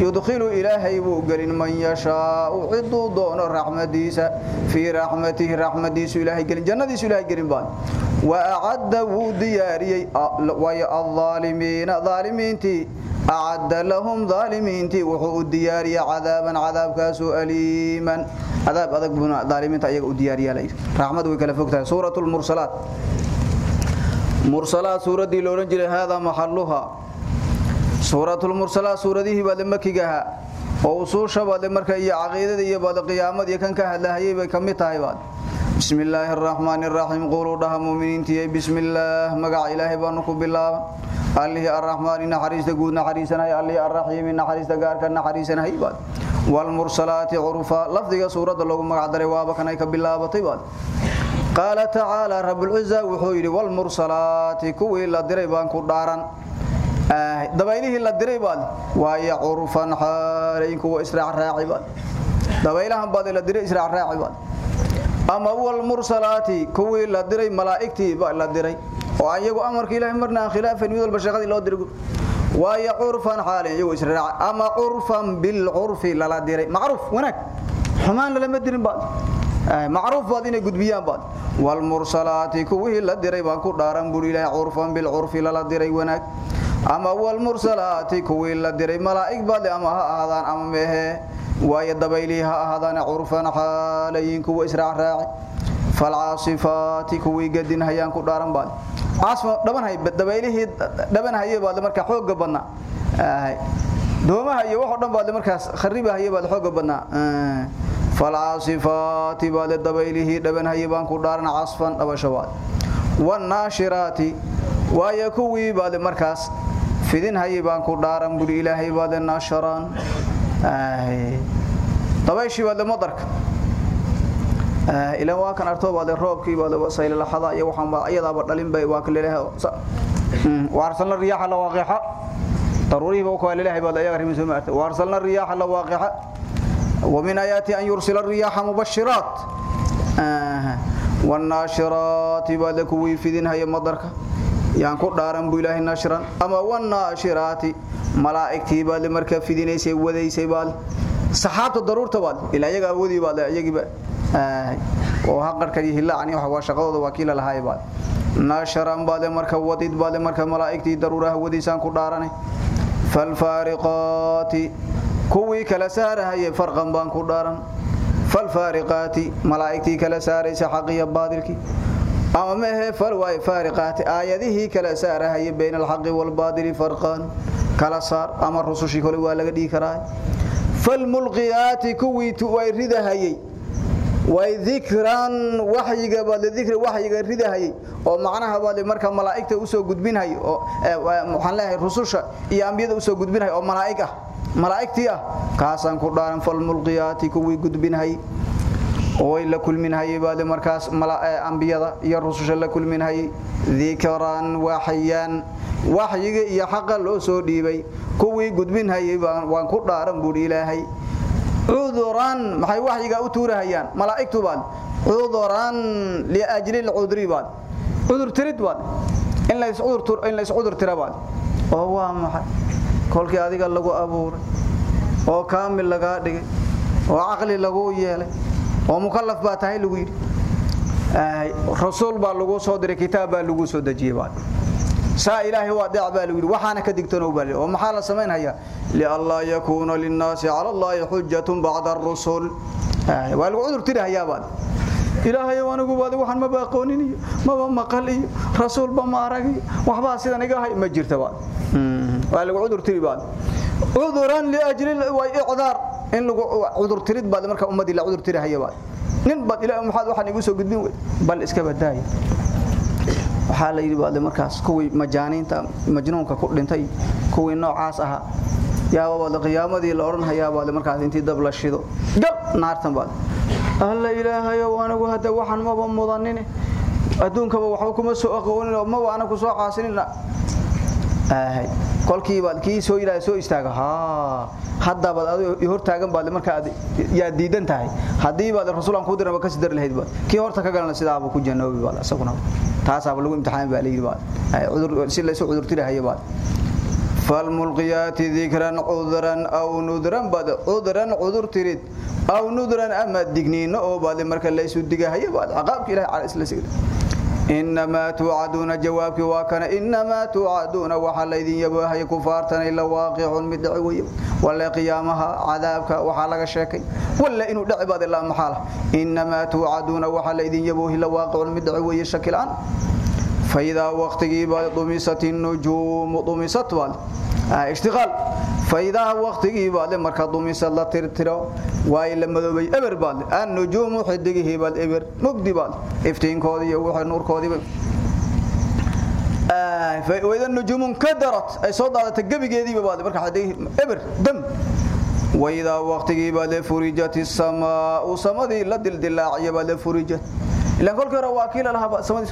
يدخل إلهي بوغل من يشاء. عدو دون رحمديس في رحمته رحمديس إلهي قل جنديس إلهي قل بان. وأعد دياري ويا الظالمين. ظالمين تي. أعد لهم ظالمين تي. وحو دياري عذابا عذاب كاسو أليما. عذاب أذك بنا. ظالمين تأيق دياري عليه. رحمة وكلفوك سورة المرسلات. مرسلات سورة دي لورنجل هذا محلها. سورة المرسلات سورة دي بعد مكيها oo usuusha baad marka iyo aqeedada iyo baad qiyaamada kan ka hadlaayay bay kamid tahay baad bismillaahir rahmaanir rahiim qulu dhaha muuminiintii bismillaah magaca ilaahay baan ku bilaaban allihi arrahmaan naxariista guud naxariisanahay allihi arrahiim naxariista gaarka naxariisanahay baad wal mursalaati urfa lafdiga suurada lagu magac daray waaba kanay ka bilaabatay baad qaala tacaala rabbul izza wuxuu yiri wal mursalaati kuwii la diray baan ku dhaaran dabaylihii la diray baad waaya urfan xaalayn kuwa israac raaci baad dabaylahan baad la diray israac raaci baad ama wal mursalaati kuwii la diray malaa'iktii baa la diray oo ayagu amarka ilaahay marna khilaafan mid walba shaqadii loo diray waaya urfan xaalayn iyagu israac ama urfan bil urfi lala diray macruuf wanaag xumaan lama dirin baad inay gudbiyaan baad wal mursalaati kuwii la diray baan ku dhaaran bur ilaahay urfan bil urfi lala diray wanaag ama wal mursalaati kuwii la diray malaa'ig baad ama ha ahaadaan ama mehe waaya dabaylihi ha ahaadaan urfan xaalayin kuwa israac raaci falcaasifaati kuwii gadin hayaan ku dhaaran baad caasfa dhaban hay dabaylihii dhaban hayay baad marka xoog badna doomaha iyo wax dhan baad markaas khariba baad xoog badna falcaasifaati baad dabaylihii dhaban baan ku dhaaran casfan dhabashabaad wan naashiraati waaya kuwii baad markaas fidin hayay baan ku dhaaran buri ilaahay baad naasharaan dabayshii baad madarka ila waa kan arto baad roobkii baad wasayl lahada iyo waxaan baa iyadaaba dhalin bay waa kale leeyahay waarsalna riyaha la waaqixa daruurihi baa ku leeyahay baad ayaga rimiso maartay waarsalna riyaha la waaqixa ومن آياته أن يرسل الرياح مبشرات آه. والناشرات بالكوي في دين هي مدركه yaan ku dhaaran buu ilaahay nashran ama wanaashiraati malaa'iktii baad marka fidinaysay wadaysay baad saxaabta daruurta baad ilaa iyaga awoodi baad iyagiba oo haqarka hilaacani waxa waa shaqadooda wakiila lahaay baad nashran baad marka wadid baad marka malaa'iktii daruuraha wadaysaan ku fal faariqaati kuwii kala saarahay farqan baan ku dhaaran faariqaati malaa'iktii kala saaraysa xaqiya baadilkii ama ma he fal way faariqaati aayadihi kala saarahay bayna al-haqq wal baadil farqan kala saar ama rusushi kale waa laga dhigi karaa fal mulqiyaati kuwii tu way ridahay way dhikran wahyiga bal dhikri wahyiga ridahay oo macnaha bal marka malaa'ikta u soo gudbinay oo waxaan leeyahay rususha iyo ambiyada u soo gudbinay oo malaa'ik ah malaa'iktii ah kaasan ku dhaaran fal mulqiyaati kuwii gudbinay oo la kulminhay baad markaas ambiyada iyo rususha la kulminhay dhikran wahyan wahyiga iyo xaqa loo soo dhiibay kuwii gudbinhay waan ku dhaaran buu ilaahay udran maxay wahyiga u tuurahayaan malaa'iktu baad udran li ajli al-udri baad udur tirid baad in la is udur tur in la is udur tira baad oo waa maxay kolkii adiga lagu abuuray oo kaamil laga dhigay oo aqli lagu yeelay oo mukallaf baa tahay lagu yiri rasuul baa lagu soo diray kitaab baa lagu soo dajiyay baad saa ilaahi waa daac baa lagu yiri waxaana ka digtano baa oo maxaa la sameynaya li allah yakuna lin naasi ala allah hujjatun ba'da ar-rusul waa lagu udur tirayaa baad ilaahay waanagu baad waxaan ma baaqoonin ma maqal iyo rasuul ba ma arag waxba sidan iga hay ma jirta baad waa lagu udur tiri baad uduran li ajli wa i'dar in lagu udur tirid baad marka ummadii la udur tirahay baad nin baad ilaahay maxaad waxaan igu soo gudbin bal iska badaay waxa la yiri baad markaas kuwii majaaniinta majnuunka ku dhintay kuwii noocaas aha yaa wada qiyaamadii la oran hayaa baad markaas intii dab la shido gal naartan baad alla ilaahay waanagu hada waxaan ma mudanin adduunkaba waxba kuma soo aqoonin oo ma waana ku soo caasinin ahay kolkii baad kii soo ilaahay soo istaaga ha hadda baad adiga hor taagan baad marka aad yaa diidan tahay hadii baad rasuulan ku diray ka sidar lahayd baad kii horta ka galana sidaa ku janoobi baad asaguna taas aba lagu imtixaan baa leeyahay baad cudur si la soo cudur tirahay baad فالملقيات ذكرا عذرا أو نذرا بد عذرا عذر تريد أو نذرا اما دغنين أو بعد marka la isu digahay baad aqaabka ilaahay ala isla sigid إنما توعدون جوابك وكان إنما توعدون وحليدين يباهي كفارتنا إلا واقع مدعوي ولا قيامها عذابك وحا laga sheekay wala inuu dhacbaad ilaa maxal إنما توعدون وحليدين يباهي لا واقع مدعوي شكلان. فإذا وقتي ضمست النجوم ضمست وال اشتغال. فإذا وقتي بعد مركا ضمست لا ترترو. واي لما دوبي إبر بعد. النجوم حدغه بعد إبر. مقدي بعد. افتين كودي وحا نور كودي. آه فإذا النجوم انكدرت. أي صوت على تجبيجيدي بعد. مركا حدغه إبر. دم. وإذا وقتي بعد فرجت السماء. وسمدي لا دلدلاعيه بعد فرجت. إلا كل كرة واكيل لها سمدي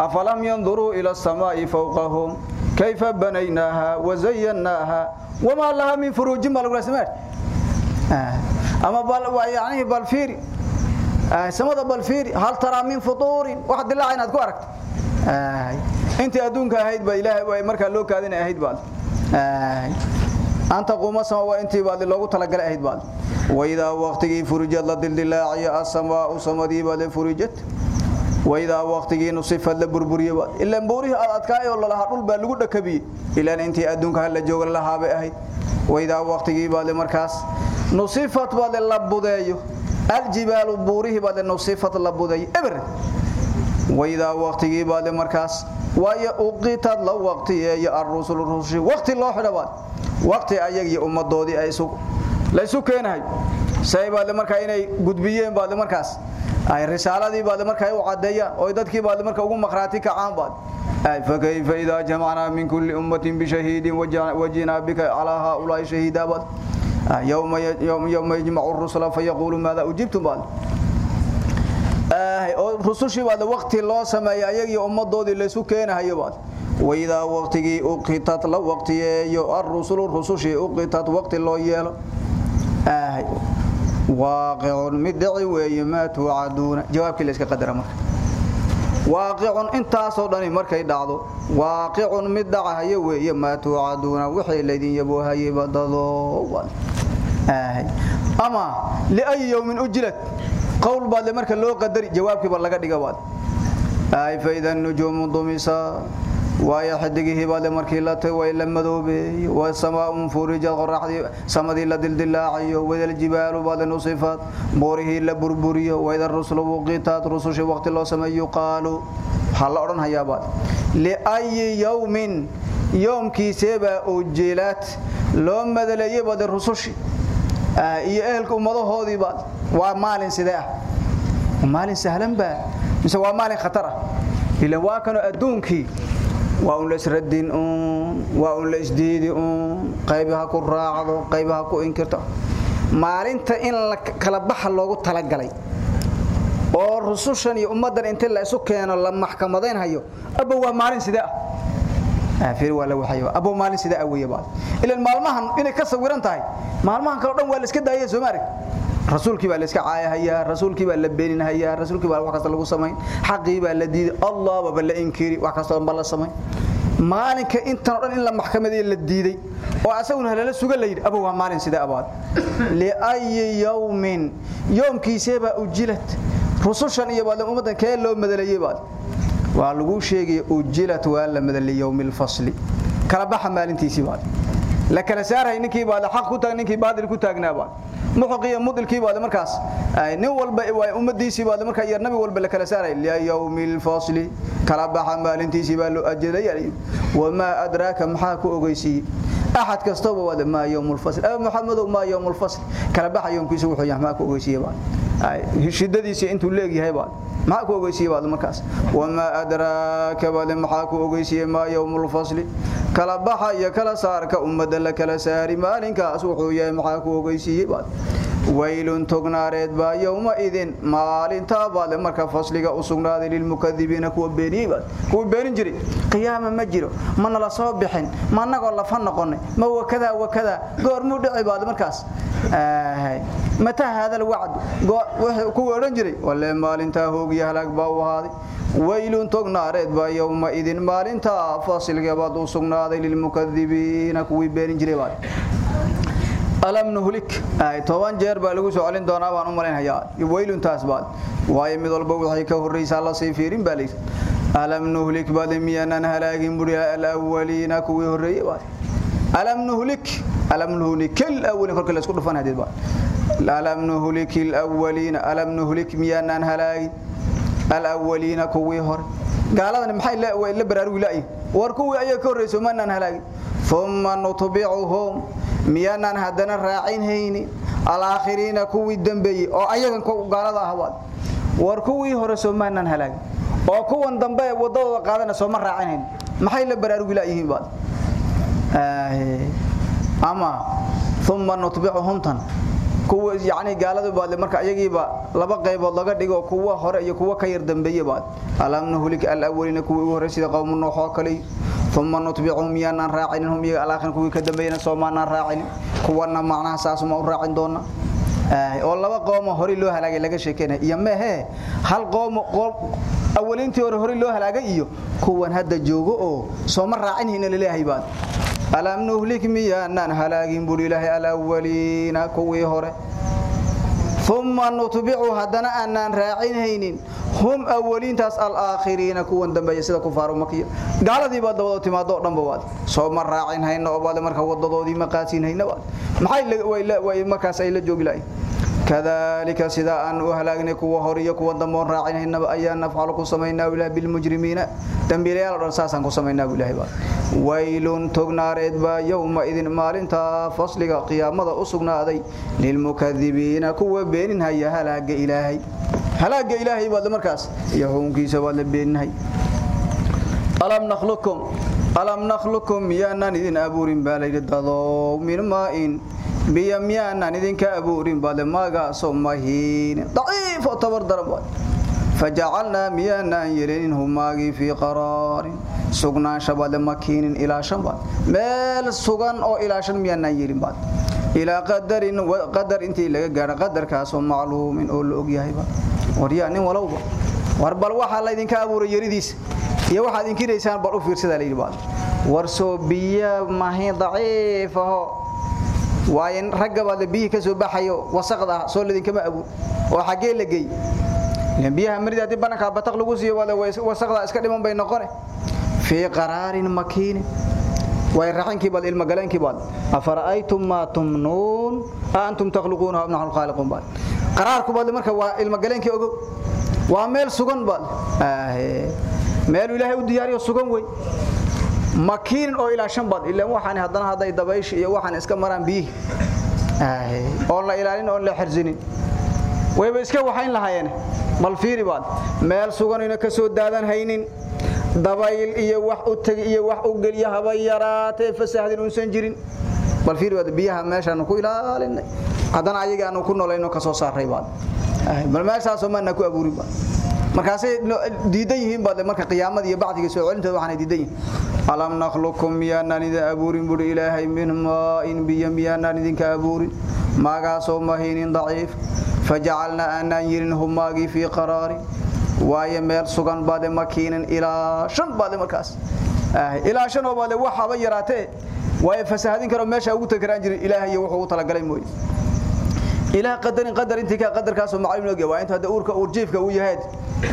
أفلم ينظروا إلى السماء فوقهم؟ كيف بنيناها وزيناها؟ وما لها من فروج؟ ما لقوا سمعت آه. أما بل يعني بالفير آه. سمد بالفير هل ترى من فطور؟ واحد الله عينات. كوارك آه. أنت أدونك هيد بإله ومركا لوك هذين هيد بال. أنت قوم سما وأنت بعد لوجو تلقى أهيد بعد وإذا وقتي فرجت لدل دلاعي السماء سمدي بعد فرجت. وإذا وقتي نصف لبربريه بعد إلا بوريه أتكاي والله لها دول با لوgu dhakabi ilaa intii adduunka la joogan lahaa bay ahayd وإذا وقتي بعد markaas نصفت بعد labudeeyo الجبال بوريه بعد نصفت labudeeyo eber وإذا وقتي بعد markaas ويا أوقيتت لو وقتي يا الرسل الرسل وقت الله حدبات waqti ayagii ummadoodii ay isu la isu keenahay sayba markaa inay gudbiyeen baad markaas ay risaaladii baad markaa u cadeeyaan oo dadkii baad markaa ugu maqraati kacaan baad ay fakayfa idha jama'na min kulli ummatin bi shahidin wajina bika ala haula shahida baad يوم يوم يوم يجمع الرسل فيقول ماذا بعد آه رسوشي بعد وقت لو سمي ايغي امدودي la isu keenahay baad وإذا وقتي أقتت لو وقتي يو الرسل الرسل أقتت وقت الله يلا آه واقع مدعي وما توعدون. جوابك اسك قدر مر واقع انت صدني markay dhacdo واقع مدعي وما توعدون. وحي الذين يبوها يبدلوا آه أما لأي يوم أجلت. قول بعد marka loo qadari jawaabkii ba laga dhiga baad ay fayda النجوم ضمسا. وايا حدغه بعد markii la tay way la madoobe wa samaa furija qorraxdi samadii la dildilaaciyo wada jibaal baad nusifat boorihi la burburiyo wada rusul waqitaat rusul waqti loo sameeyo qaalu hal oran hayaabad li ay yawmin yawmki seba ujilat loo madaleeyay baad rusushi iyo ehelka ummadahoodii baad waa maalin sidee ah maalin sahlan ba mise waa maalin khatar ah ila waa kanu adduunkii waa la isradin waa la isdiidi qaybaha ku raacdo qaybaha ku inkirto maalinta in la kala baxa loogu talagalay oo rusushan iyo ummadan inta la isu keeno la maxkamadeyn hayo aba waa maalin sidee ah afir wala waxayo aba maalin sidee ah weeyaba ila maalmahan inay ka sawiran tahay maalmahan kale dhan waa la iska daayay Soomaali rasuulkii baa la iska caayaya rasuulkii baa la beeninaya rasuulkii baa wax kasta lagu sameyn xaqii baa la diiday allah baa la inkiri wax kasta baa la sameyn maalinka intan dhan in la maxkamadeeyo la diiday oo asaguna halala suga la yiri waa maalin sida abaad li ay yawmin yawmkiisaba ujilat rusushan iyo baad ummadan kee loo madalayay baad waa lagu sheegay ujilat waa la madalay yawmil fasli kala baxa maalintiisii baad la kala saaray ninkii baad xaq ku taag ninkii baadil ku taagnaa baad muxqiya mudilkii baad markaas ay nin walba way ummadiisii baad markaa yar nabi walba la kala saaray li yawmil fasli kala baxa maalintiisii baa loo ajeeday wama adraka maxaa ku ogeysi ahad kastaba wada ma yawmul fasl ay muhammadu ma yawmul fasl kala baxa yawmkiisa wuxuu ma ku ogeysi baa ay shidadiisa intuu leeyahay baa maxaa ku ogeysi baa markaas wama adraka baa maxaa ku ogeysi ma yawmul fasl kala baxa iyo kala saarka ummada la kala saari maalinkaas wuxuu yahay maxaa ku ogeysi baa waylun tognaareed baa yawma idin maalinta baad marka fasliga u sugnaaday lil mukadibiina kuwa beeniba kuwa beenin jiray qiyaama ma jiro mana la soo bixin ma nago la fan noqonay ma wakada wakada goor muu dhici baad markaas mata hada alwa'd wuxuu ku oran jiray walla maalinta hoogiya halaag baa u ahaaday waylun tognaareed baa yawma idin maalinta fasliga baad u sugnaaday lil alam nuhlik ay toban jeer baa lagu soo celin doonaa baan u malaynayaa waylun taas baad waayo mid walba waxay ka horeysaa la sii fiirin baa leeyahay alam nuhlik badamiyanan halaagin buriya alawwalina kuwii horeeyay baad alam nuhlik alam nuhlik alawwalin kolka la isku dhufan hadid baad alam nuhlik alawwalina alam nuhlik miyanan halaagin alawwaliina kuwii hore gaaladani maxay la baraarugi laayihin war kuwii ayaa ka horreysay maanaan halaagin miyaanaan haddana raacin hayni alaakhiriina kuwii dambeeyey oo ayagan gaalada ahbaad war kuwii hore soo maanaan halaagin oo kuwan dambe wadadooda qaadana sooma raacinayn maxay la baraarugi laayihiin baad ama uma nutbicuhum tan kuwa yani gaaladu baad marka ayagiiba laba qaybood laga dhigo kuwa hore iyo kuwa ka yar dambeeye baad alam nuhlik alawwalina kuwa ugu hore sida qowmu nuux oo kale uma nutbicuhum yaanaan raacinin hum iyaga alaakhir kuwii ka dambeeyana soomaanaan raacinin kuwana macnaha saasuma u raacin doona oo laba qoomo hore loo halaagay laga sheekeynay iyo mehe hal qoomo awaliintii hore hore loo halaagay iyo kuwan hadda joogo oo sooma raacinayna laleeyahay baad alam nuhlik miyaanaan halaagin buri ilaahay alawwaliina kuwii hore uma nutbicu haddana aanaan raacinhaynin hum awaliintaas alaakhiriina kuwan dambeeya sida kufaaru makiya gaaladii baa dabadoo timaado dhanba waad sooma raacin hayna oo baad marka wadadoodii ma qaasiin hayna waad maxay markaas ay la joogi lahayn كذلك سدا أن أهلاقنا كوا هوريا كوا دمون راعين هنبا أيان نفعل كسمينا بالله بالمجرمين. تنبيليا الرساسا كسمينا بالله با ويل تغنارد با يوم إذن مالنتا فصل قيامة أسقنا ذي للمكذبين كوا بين هيا هلاق إلهي. هلاق إلهي بعد مركز. يهون كيسا بعد بين هي ألم نخلقكم؟ ألم نخلقكم يانا إذن أبورين بالي الضضو من ماء. Biyo miyaanaan idinka abuurin bale maagaasoo mahiinin daciif oo tabar daran baad fajacalnaa miyaanaan yeelinin maagii fii qaraarin sugnaansha bale makiinin ilaa shan baad meel sugan oo ilaa shan miyaanaan yeelin baad ilaa qadarin qadar intii laga gaadho qadarkaasoo macluumin oo la ogyahay baad waryaa nin walowba war bal waxaa laydinka abuuray yaridiisa iyo waxaad inkiraysaan bal u fiirsadaa layidhi baad war soo biyo mahin daciif aho waayn ragga baad biyi ka soo baxayo wasaqda soo ladin kama abu oo xagee la geey biyaha marida dib banaka bataq lagu siiyo wala wasaqda iska dhiman bay noqone fi qaraarin makiin way raxinki bal ilma galeenki bal afara'aytum ma tumnun antum takhluqunaha nahnu khaliqun bal qaraarku bal marka waa ilma galeenki ogo waa meel sugan bal meel ilaahay u diyaariyo sugan way makiin oo ilaa shan bad ilaa waxaan hadana haday dabaysh iyo waxaan iska maraan biyi ay oo la ilaalin oo la xirsinin wayba iska waxayn lahaayeen bal fiiri baad meel sugan ina ka soo daadan haynin dabayl iyo wax u tag iyo wax u geliya haba yaraatee fasahdin uusan jirin bal fiiri baad biyaha meeshaan ku ilaalinay hadana ayaga aanu ku noolayno ka soo saaray baad bal meeshaas oo ku abuurin baad markaasay diidan yihiin baad marka qiyaamada iyo bacdiga soo celinta waxaan diidan yihiin alam nakhluqukum miyaanaan idin abuurin buri ilaahay min maa'in biyo miyaanaan idinka abuurin maagaasoo mahiinin daciif fajacalnaa aanaan yirin humaagii fii qaraarin waaye meel sugan baade makiinin ilaa shan baade markaas ilaa shan oo baade wax haba yaraatee waaye fasaahadin karo meesha ugu tagaraan jirin ilaahay wuxuu ugu talagalay mooye ilaa qadarin qadar intii ka qadarkaasoo macluum loo waa inta hadda uurka uur jiifka uu yahay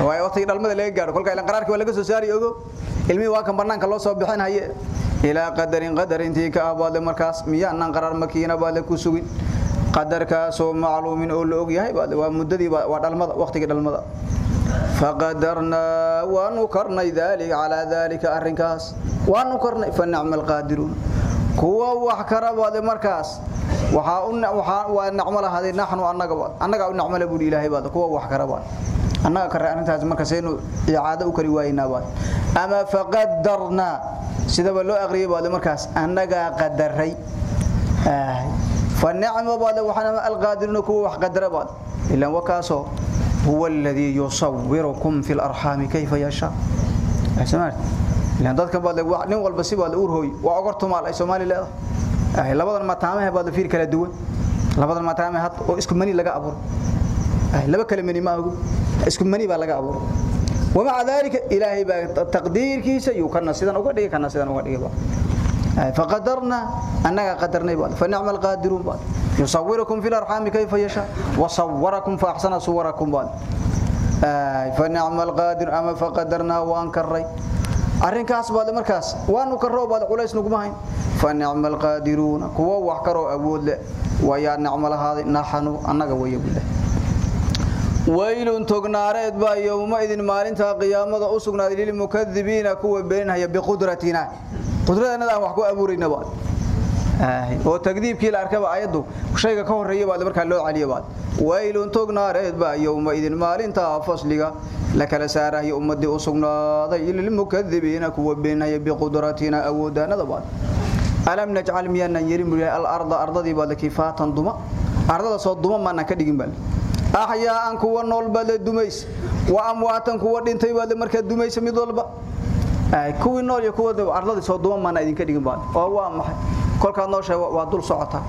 waaye waqtiga dhalmada laga gaaro kolka ilan qaraarkii waa laga soo saari ogo ilmihii waa kan banaanka loo soo bixin haye ilaa qadarin qadar intii ka abaade markaas miyaanaan qaraar makiina baade ku sugin qadarkaasoo macluumin oo la og yahay waa muddadii waa dhalmada waqtiga dhalmada daalika calaa daalika arrinkaas waanu karnay fa nicma alqaadiruun kuwa wax kara baade markaas waxaa u waxaa waa nacmo lahaday naxnu annaga annaga u nacmo la buu ilaahay baad kuwa wax kara baad annaga kare arrintaas marka seenu icaado u kari waayinaa baad ama faqadarna sidaba loo aqriyay baad markaas annaga qadaray fa nicma baad waxana alqaadiruna kuwa wax qadara baad ilaan wakaaso huwa alladhi yusawwirukum fil arham kayfa yasha asmaat ilaan dadka baad nin walba si baad uur hooy waa ogortumaal ay Soomaali leedahay labadan mataamaha baad fiir kala duwan labadan mataamaha had oo isku mani laga abuur laba kala mani ma ogu isku mani baa laga abuur wama dalika ilaahi baa taqdiirkiisa yuu kana sidan uga dhigay kana sidan uga dhigay فقدرنا أنك قدرنا بعد فنعم القادرون بعد يصوركم في الأرحام كيف يشاء وصوركم فأحسن صوركم بعد فنعم القادر أما فقدرنا وأنكري arrinkaas baad markaas waanu ka roobaad culays nagu mahayn fa ni'mal qadiruuna kuwa wax karo awood leh waya ni'mal haadi nahanu annaga way billah waylun tognaareed baa yowma idin maalinta qiyaamada u sugnaaday lilmukadibiina kuwa beenhaya biqudratina qudradanada aan wax ku abuurayna baa oo tagdiibkii la arkaba ayadu shayga ka horeeya baa markaa loo caliyo baa waylun tognaareed baa yowma idin maalinta fasliga la kala saarayo ummadii u sugnaaday lilmukadibiina kuwa beenhaya biqudratina awoodanada baa alam najcal miyana yarin al arda ardadii baa kifaatan duma ardada soo duma maana ka dhigin baa axyaaan kuwa nool baad dumays wa amwaatan kuwa dhintay baad markaa dumaysa mid walba kuwii nool iyo kuwa ardadii soo duma maana idinka dhigin baad oo waa maxay kolkaad nooshay waa dul socota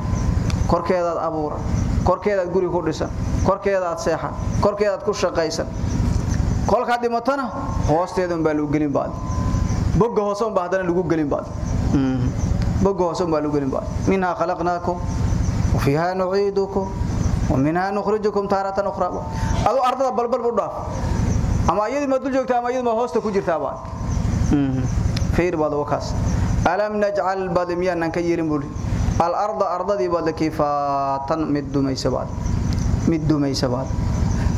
korkeedaad abuura korkeedaad guri ku dhisan korkeedaad seexan korkeedaad ku shaqaysan kolkaad dhimatana hoosteedan baa lagu gelin baad bogga hoosan baa haddana lagu gelin baad bogga hoosan baa lagu gelin baad minhaa khalaqnaakum وفيها نعيدكم ومنها نخرجكم تارة أخرى أدو أرض بلبل بداف أما أيدي ما دول جوجتا أما أيدي ما هوست كجرتا بان فير بعض وكاس ألم نجعل بعض ميان نكيرين بول الأرض أرض دي بعض كيفاتا مد ميس بعض مد ميس بعض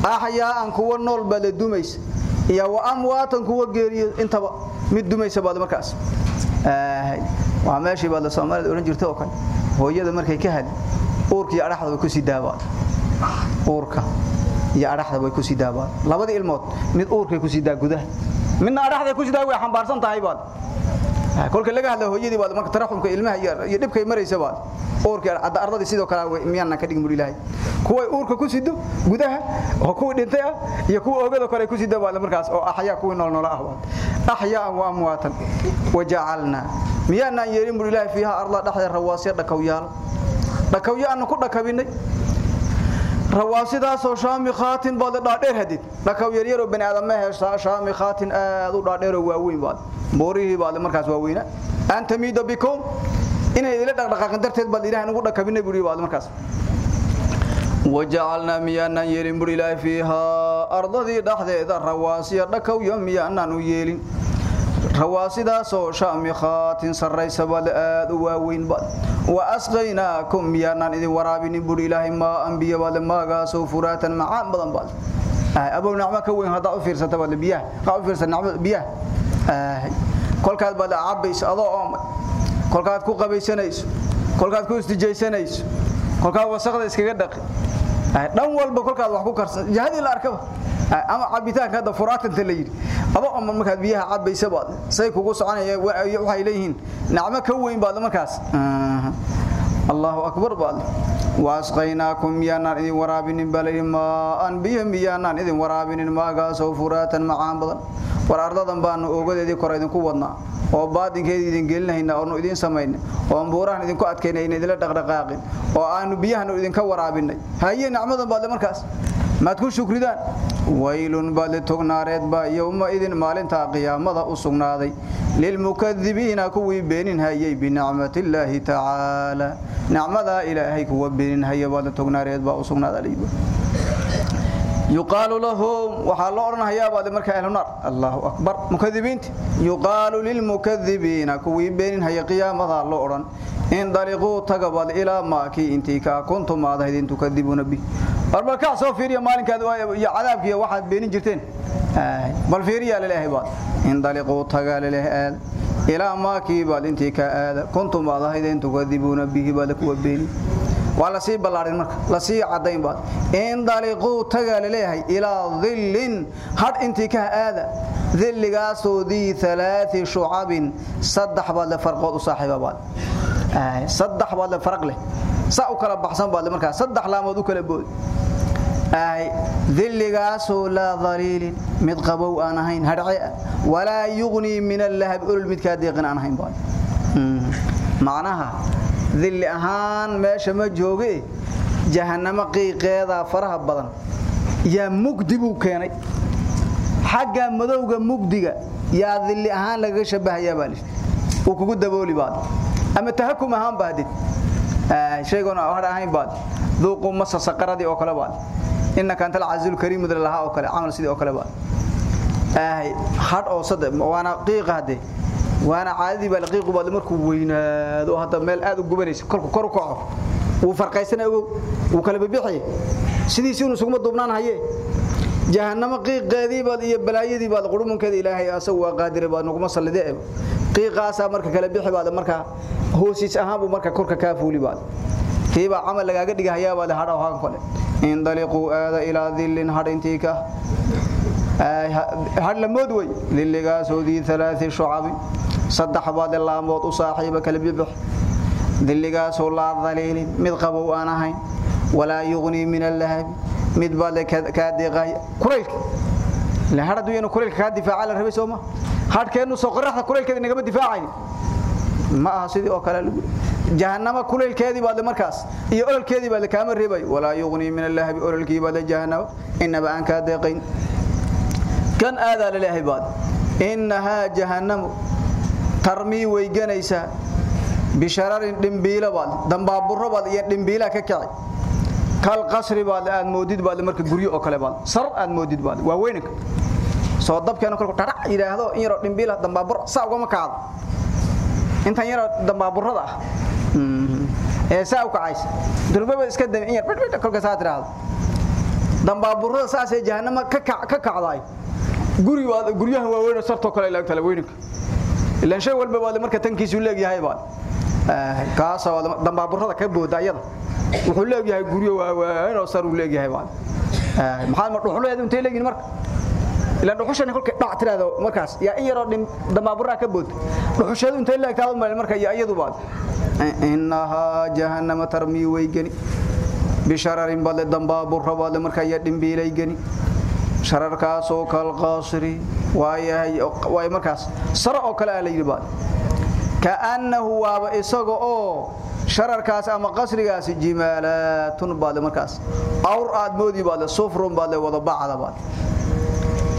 أحياء كوا نول بعض دميس يا وأمواتا كوا جيري انت مد ميس بعض مركز آه وعماشي بعض الصومال أورن جرتا وكان hooyada markay ka had uurka iyo araxda ku sii daabaan uurka iyo araxda way ku sii daabaan labada ilmood mid uurkay ku sii daa gudaha midna araxda ku sii daa way xambaarsan tahay baad kolka laga hadla hooyadii baad marka taraxumka ilmaha iyo dhibkay maraysa baad uurka ardadii sidoo kale miyana ka dhigin ilaahay kuwa uurka ku sido gudaha oo kuwa dhintay ah iyo kuwa oogada kale ku sii daabaan markaas oo ahya kuwa nool nool ah baad ahya wa amwatan waja'alna miyana yeerin bur ilaahay fiiha arda dhaxda rawaasiya dhakawyaal dhakawyaal ku dhakabinay rawaasidaas oo shaamikhaatin baad dhaadheer hadid dhakaw yar yar oo bani aadam ma heestaa shaamikhaatin aad u dhaadheer oo waaweyn baad boorihii baad markaas waaweyna anta miida bikum inay ila dhaqdhaqaaqin darteed baad ilaahay ugu dhakabinay bur baad markaas وجعلنا ميانا يلين بر إلهي فيها أرضي دحديد الرواسي دكو يوم ميانا sarraysa bad aad u waaweyn bad wa asqaynaakum miyaanaan idin waraabinin buri ilaahay maa anbiya bad maagaasoo furaatan macaan badan bad abow nacmo ka weyn haddaa u fiirsata bad biyaha kaa u fiirsan nacmo biyaha kolkaad bad cabayso adoo oomay kolkaad ku qabaysanayso kolkaad ku istijaysanayso kolkaad wasaqda iskaga dhaqi dhan walba kolkaad wax ku karsan jahadii la arkaba ama cabitaanka hadda furaatanta la yiri aba ama markaad biyaha cabaysa baad say kugu soconaya waxay leeyihiin nacmo ka weyn baad markaas Allahu akbar baad waasqaynaakum miyaanan idin waraabinin balay ma an biyo miyaanan idin waraabinin maagaas oo furaatan macaan badan war ardadan baan oogadeedii kor idinku wadnaa oo baadinkeedii idin gelinayna oo idin sameeyna oo buurahan idinku adkeynayna idin la dhaqdhaqaaqin oo aanu biyahan idinka waraabinay haye nacmadan baad markaas maad ku shukridaan waylun baad tognaareed baa yowma idin maalinta qiyaamada u sugnaaday lilmukadibiina kuwii beenin hayay binacmatillaahi tacaala nacmada ilaahay kuwa beenin haya baad tognaareed baa u sugnaaday waxaa loo odhanayaa baad markaa ahlu naar allahu akbar mukadibiinta yuqaalu lilmukadibiina kuwii beenin haya qiyaamada loo odhan indaliquu tagabad ilaa maakii intii kaa kuntum aad ahaydin tukadibuuna bih bal ka soo fiiriya maalinkaad iyo cadaabkiiyo waxaad beenin jirteen bal fiiriya lilaahay baad indaliquu taga lilaahay ilaa maakii baad intii ka aada kuntum aad ahaydin tukadibuuna bihi baad kuwa beeni waa la sii ballaarin marka la sii cadayn baad indaliquu taga lilaahay ilaa dhillin had intii ka aada dhilligaasoo la farqood u saaxiiba baad saddex baad la farq leh saa u kala baxsan baad markaa saddex laamood u kala bood ay dhilligaasoo laa dhaliilin mid qabow aan ahayn hadhce walaa yughni min allahab ulul midkaa deeqin aan ahayn baad macnaha dhilli ahaan meesha ma jooge jahannamo qiiqeeda faraha badan yaa mugdi buu keenay xagga madowga mugdiga yaa dhilli ahaan lagaga shabahayaa baa uu kugu dabooli baad ama tahakum ahaan baadid sheegona hada ahayn baad duuqu masa saqaradii oo kale baad innaka antal azizul karim laha oo kale amal sidii oo kale baad ay had oo sad waana qiiqa hade waana caadii baa qiiqu baad markuu weynaado hada meel aad u gubanayso kolku kor u kaco uu farqaysana uu kala bibixi sidii si uu sugma dubnaan haye jahannama qiiqeedii baad iyo balaayadii baad qurumunkeeda ilaahay asagu waa qaadir baad nuguma salidee qiiqaasa marka kala bixi baad marka hoosis ahaan buu marka korka ka fuuli baad kiiba amal lagaaga dhigayaa baad hadhaw haan kale in daliqu aada ila dhillin hadintika had la mood way dhilligaasoo dii thalathi shucab saddex baad laamood u saaxiiba kala bibix dhilligaasoo laa dhaliilin mid qabow aan ahayn walaa yughni min al-lahab mid baad ka deeqay kuleylka la hadadu inuu kuleylka ka difaaca la rabay sooma hadkeenu soo qoraxda kuleylkeeda nagama difaacay ma aha sidii oo kale jahannama kuleylkeedii baad markaas iyo ololkeedii baad kaama reebay walaa yughni min al-lahab ololkii baad jahannama inaba aan ka deeqayn kan aada lilaahi baad innaha jahannamu tarmii weyganaysa bishararin dhimbiila baad dambaaburo baad iyo dhimbiila ka kacay kal qasri baad aad moodid baad marka guryo oo kale baad sar aad moodid baad waa weynka soo dabkeena kolku dharac yiraahdo in yaro dhimbiila dambaabur saa uga makaado intan yaro dambaaburada ah ee saa u kacaysa durbaba iska dam in yar bidbid kolka saa tiraahdo dambaaburada saas ee jahannama ka ka kacday guri waa guryaha waaweyn sarto kale ilaag tala ilaan shay walba waa marka tankiisu leeyahay baa kaasa waa dambaaburada ka boodayada wuxuu leeyahay guryo waaweyn oo sar uu leeyahay baa maxaa ma dhuxuleedu intee leeyihiin marka ilaan dhuxushani kolka dhac tiraado markaas yaa in yaroo dambaabura ka bood dhuxusheedu intee leegtaado marka iyadu baa innaha jahannama tarmi waygani bishararin bal dambaabura baa marka ya dhimbiilay gani shararkaasoo kal qaasri waayahay waay markaas sara oo kale la yiri baad kaannahu waaba isaga oo shararkaas ama qasrigaas jimaalatun baad markaas awr aad moodi baad sufrun baad wada bacda baad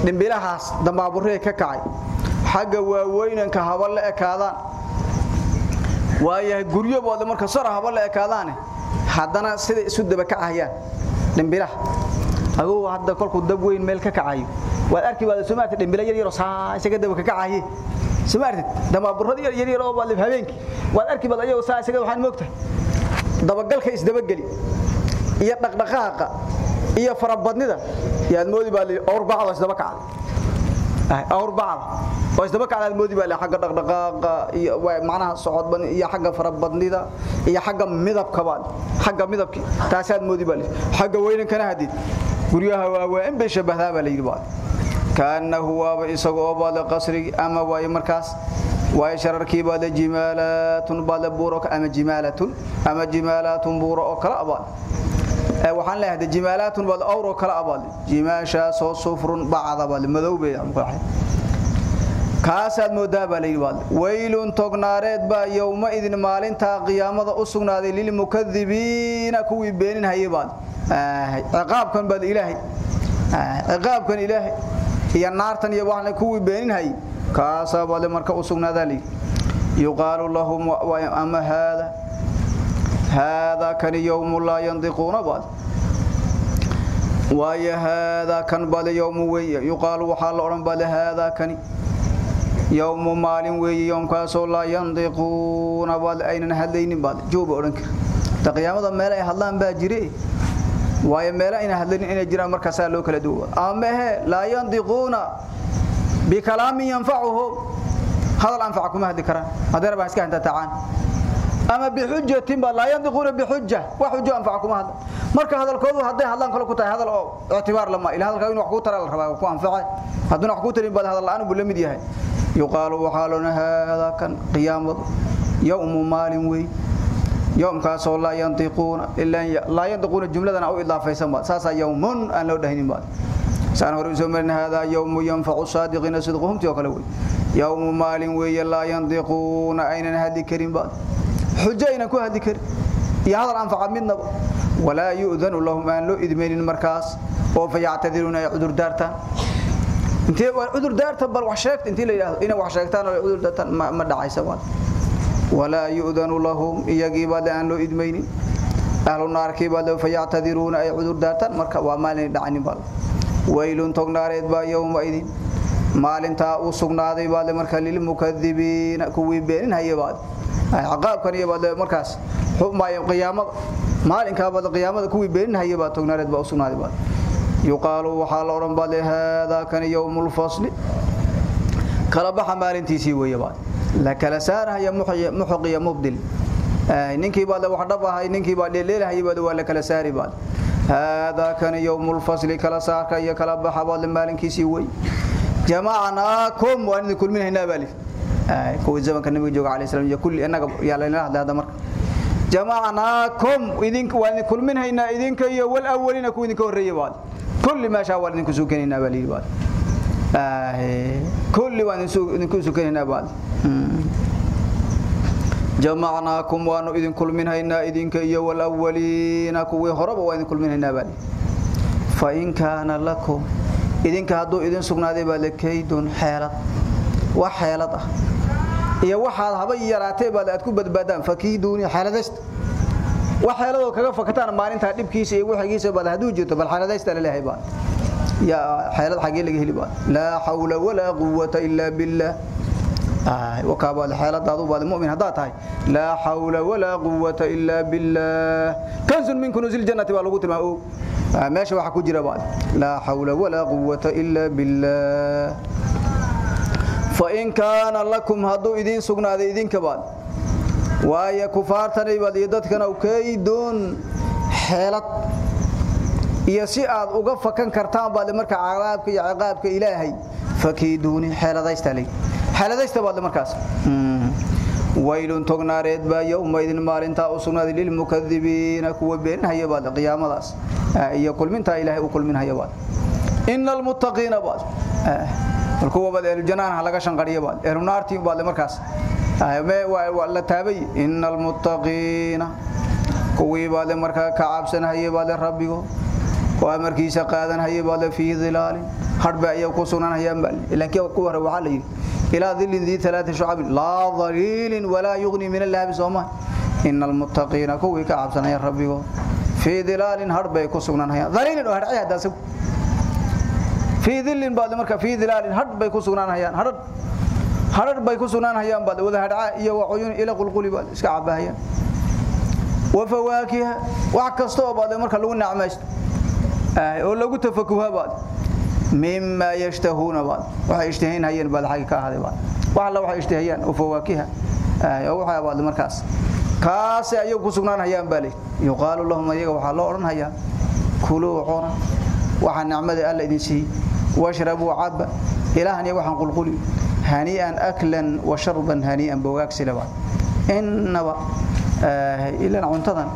dhimbilahaas dambaaburee ka kacay xagga waaweynanka haba la ekaadaan waayahay guryo baad marka sar haba ekaadaan haddana sida isu daba kacayaan dhimbilaha aduu hadda kolku dab weyn meel ka kacayo waad arki baad Soomaaliya dhimbila yar yar oo saa isaga dab ka kacaye Soomaaliya damaaburada yar yar oo baad habeenki waad arki baad ayagu saa isaga waxaan moogtahay dabagalka isdabageli iyo dhaqdhaqaaqa iyo farabadnida yaad moodi baa awr bacda isdaba kacday awr bacda oo isdaba kacday moodi baa xagga dhaqdhaqaaqa iyo macnaha socod ban iyo xagga farabadnida iyo xagga midabka baa xagga midabki taasaad moodi baa xagga weynankana hadid guryaha waaweyn bay shabahdaa baa la yiri baa kaanahu waaba isagoo baad qasri ama way markaas way shararkii baad jimaalatun baad buuro ama jimaalatun ama jimaalatun buuro oo kala abaad waxaan leeyahay jimaalatun baad awro kala abaad jimaasha soo sufrun bacda baad madowbay am kaasaad moodaa baa leeyahay baad waylun tognaareed baa yawma idin maalinta qiyaamada u sugnaaday lil mukadibiina kuwii beenin hayay baad ciqaabkan baad ilaahay ciqaabkan ilaahay iyo naartan iyo waxna kuwii beenin hay kaasa baad marka u sugnaadaa li yuqaalu lahum ama hada hada kan yawm la yandiquna baad waaya hada kan baad yawm way yuqaalu waxa la oran baad hada kan يوم مالين وي يوم كاسو لا ينطقون بعد أين هلين بعد جوب أورنك. تقيامده ميل اي هادلان با جيري واي ميل اين هادلين اين جيران marka sa lo kala duwa ama he la yanthiquna bi kalami yanfa'uhu hadal anfa'ukum hadikara hadar ba iska hanta taan ama bi hujjatin ba la yandiquna bi hujja wa hujja anfac kuma hadla marka hadalkoodu haday hadlaan kala ku tahay hadal oo i'tibaar lama ila hadalka inuu wax ku taraa la rabaa ku anfacay haduna wax ku tarin baa hadal la'aan buu lamid yahay yuqaalu waxaaluna hada kan qiyaamad yawm maalin way يوم كاسو لا ينطقون الا لا ينطقون جمله أو اضافه ما ساسا يوم ان لو دهنين بعد سان هو سمرن هذا يوم ينفع الصادقين صدقهم تو كلوي يوم مال وي لا ينطقون اين هذه كريم بعد حجينا كو هذه كريم يا هذا انفع منا ولا يؤذن لهم أن لو ادمين مركاس أو فيعتذرون عذر دارتا. انت عذر دارتا بل وحشيكت انت لا ان وحشيكتان عذر دارتا. ما دعيسه ولا يؤذن لهم. يجيب أن لو إدمين أهل النار كيبا فيعتذرون أي عذر داتا مركا ومالين دعني بال. ويل تغنار إدبا يوم وإذن مالين تا وسغنادي بعد مركا للمكذبين. كوي بين هي بعد عقاب كان يبعد مركاس ما يوم قيامه مالين كا بعد قيامه كوي بين هي بعد تغنار إدبا وسغنادي بعد yuqaalu waxaa la odhan baad haadaa kan yowmu lfasli kala baxa maalintiisii weeye baad la kala saarahaya muxuq iyo mubdil ninkii baad wax dhab ahay ninkii baad dheeleelahayay baad waa la kala saari baad haadaa kan yowmu lfasli kala saarka iyo kala baxa baad maalinkiisii wey jamacnaakum waan idin kulminaynaa baa lii kuwii zamanka nabiga jooga calayhi salaam iyo kulli innaga yaa laynala hadlay hadda marka jamacnaakum idinka waan idin kulminaynaa idinka iyo wal awwalina kuwa idinka horreeyay baad kulli meeshaa waan idinku sukanaynaa baa lii baad kulli waan idinku sukanaynaa baad jamacnaakum waanu idin kulminaynaa idinka iyo wal awwalina kuwii horeba waan idin kulminaynaa baa lii fa in kaana lakum idinka hadduu idin sugnaaday baa lakaydun xeelad wax xeelad ah iyo waxaad haba yaraatee baad aad ku badbaadaan fakiiduuni xeeladaysta wax xeeladoo kaga fakataan maalintaa dhibkiisa iyo wixigiisa baad hadduu jirto bal xeeladaysta laleeyahay baad yaa xeelad xagee laga heli baad laa xawla walaa quwata ilaa billah وكابا الحالة دادو بعد مؤمن هذا لا حول ولا قوة إلا بالله كنز من كنوز الجنة بالغوت ما هو ماشي waxa ku jira baad la hawla wala quwwata illa lakum hadu idin sugnaaday idinka baad waaya kufaartanay baad iyo dadkana u kaydun xeelad iyo si aad uga fakan kartaan baad marka cadaabka iyo ciqaabka ilaahay fakiiduni xeeladaystay xeeladaysta baad markaas waylun tognaareed baa yowma idin maalintaa u sugnaaday lilmukadibiina kuwa beenhaya baad qiyaamadaas iyo kulmintaa ilaahay u kulminhaya baad ina almuttaqiina baad kuwa baad ehlujannaan laga shanqariya baad ehlunaartii baad markaas la taabay ina almuttaqiina kuwii baad markaa ka cabsanhaya baad rabbigo oo amarkiisa qaadanhaya baad fii dhilaalin hadhba ayaa ku sugnanhayaan baad ilaakiin kuwa hore waxaa la yidhi إلى ظل ذي ثلاث شعب لا ظليل ولا يغني من اللهب سوما إن المتقين كوي كعبسنا يا ربي في ظلال هرب يكسونا هيا ظليل وهرعي هذا سو في ظل بعد مركا في ظلال هرب يكسونا هيا هرب هرب يكسونا هيا بعد وذا هرعي يا وعيون إلى قلقل بعد إسكع عباهيا وفواكه وعكستوا بعد مركا لون نعمش آه ولا قلت فكوها بعد مما يشتهون بعض waxay ishtaheen hayeen bal xaq ka ahade baad wax la waxay ishtahayaan oo fawaakiha ay waxa baad markaas kaas ay ku sugnaan hayaan bal yuqaalu lahum ayaga waxa loo oran hayaa kulu qona waxa nicmada alla idin sii ilaahan iyo waxan qulquli hani'an aklan wa sharban hani'an bogaag silaba innaba ila cuntadan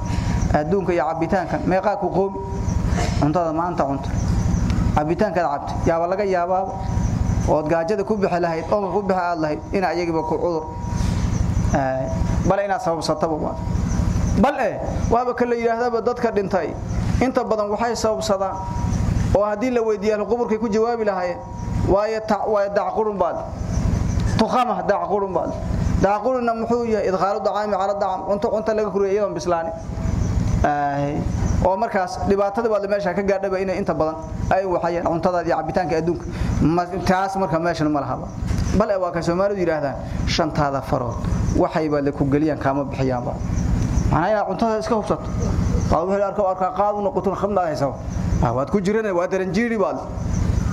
adduunka iyo cabitaankan meeqa ku qoom cuntada maanta cunta cabitaanka cabta yaaba laga yaabaa oo gaajada ku bixi lahayd oo ku bixi aad lahayd in ayagiba ku cudur ee bal ina sababsataba bal ee waaba kala yiraahdaba dadka dhintay inta badan waxay sababsadaan oo hadii la weydiiyo quburkay ku jawaabi lahaayeen waaye ta waaye dacqurun baad tuqama dacqurun baad dacquruna muxuu yahay idkhaalu dacaami ala dacam cunto cunto laga kuriyo iyadoo bislaani oo markaas dhibaatada baad meesha ka gaadhaba inay inta badan ay waxayeen cuntada iyo cabitaanka adduunka taas marka meeshan ma laha bal waa ka Soomaalidu yiraahdaan shantaada farood waxay baad ku galiyaan kama bixiyaan ba macnaheedu cuntada iska hubsato qaad wixii arko arka qaad u noqoto khamdaad hayso waad ku jireen waa daranjiiri baad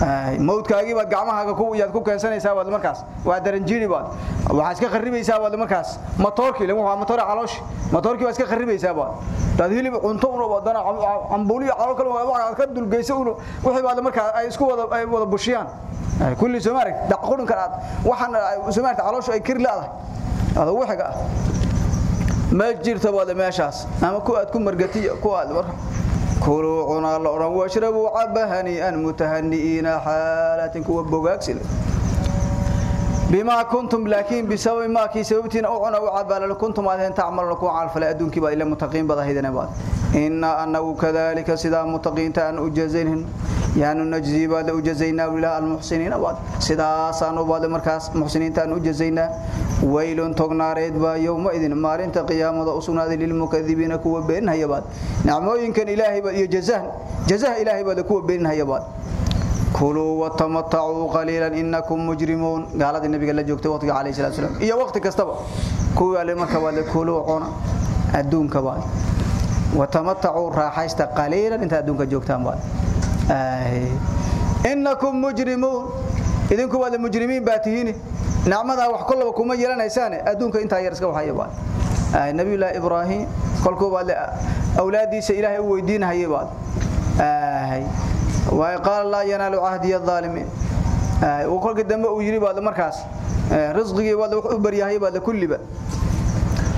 ay mawdkaagii baad gacmahaaga ku yaad ku keensanaysaa baad markaas waa daranjiiri baad waxa iska kharibaysaa baad markaas matoorkii lagu waa matoor caloosh matoorkii waa iska kharibaysaa baad dad hilib cunto una wadana ambuuli calo kale waa ka dulgeyso una wixii baad markaa ay isku wada ay wada bushiyaan kulli Soomaaliya daqqulun karaad waxaan Soomaaliya caloosh ay kir laadahay hada waxiga ma jirto baad meeshaas ama ku aad ku margatiyo ku aad war كلوا عنا لورن واشربوا عبهني أن متهنئين حالات كو بوغاكسل بما كنتم لكن بسبب ما كي سببتين أو عنا وعبال كنتم ان تعملوا كو على فلا ادونك با إلى متقين بدهيدنا بعد إن أنه كذلك سدا متقين ان اجزينهم يعني نجزي بعد أجزينا ولا المحسنين بعد. سدا سانو بعد مركز محسنين ان أجزينا. ويل تغناريد با يوم اذن مارنت قيامه اسناد للمكذبين كو بين هيباد نعمooyinkan ilaahay ba iyo jazaa jazaa ilaahay ba ku been hayabad innakum mujrimun gaalada nabiga la joogtay waqtiga kaleey sallallahu alayhi wasallam iyo waqti kastaba kuwa ale marka wada kulu cuna adduunka baad wa tamattu raaxaysta qalilan inta adduunka joogtaan baad innakum mujrimuun idinku waa mujrimiin baatihiin nacmada wax kullaba kuma yeelanaysaan adduunka inta yar iska waxay baa ay nabi ilaahi ibraahim kolkoo baad awlaadiisa ilaahay u weydiinayay baad ay way qaal la yanaalu ahdi adh-dhalimin ay oo kolkii dambe uu yiri baad markaas rizqigi baad wax u bariyahay baad kulliba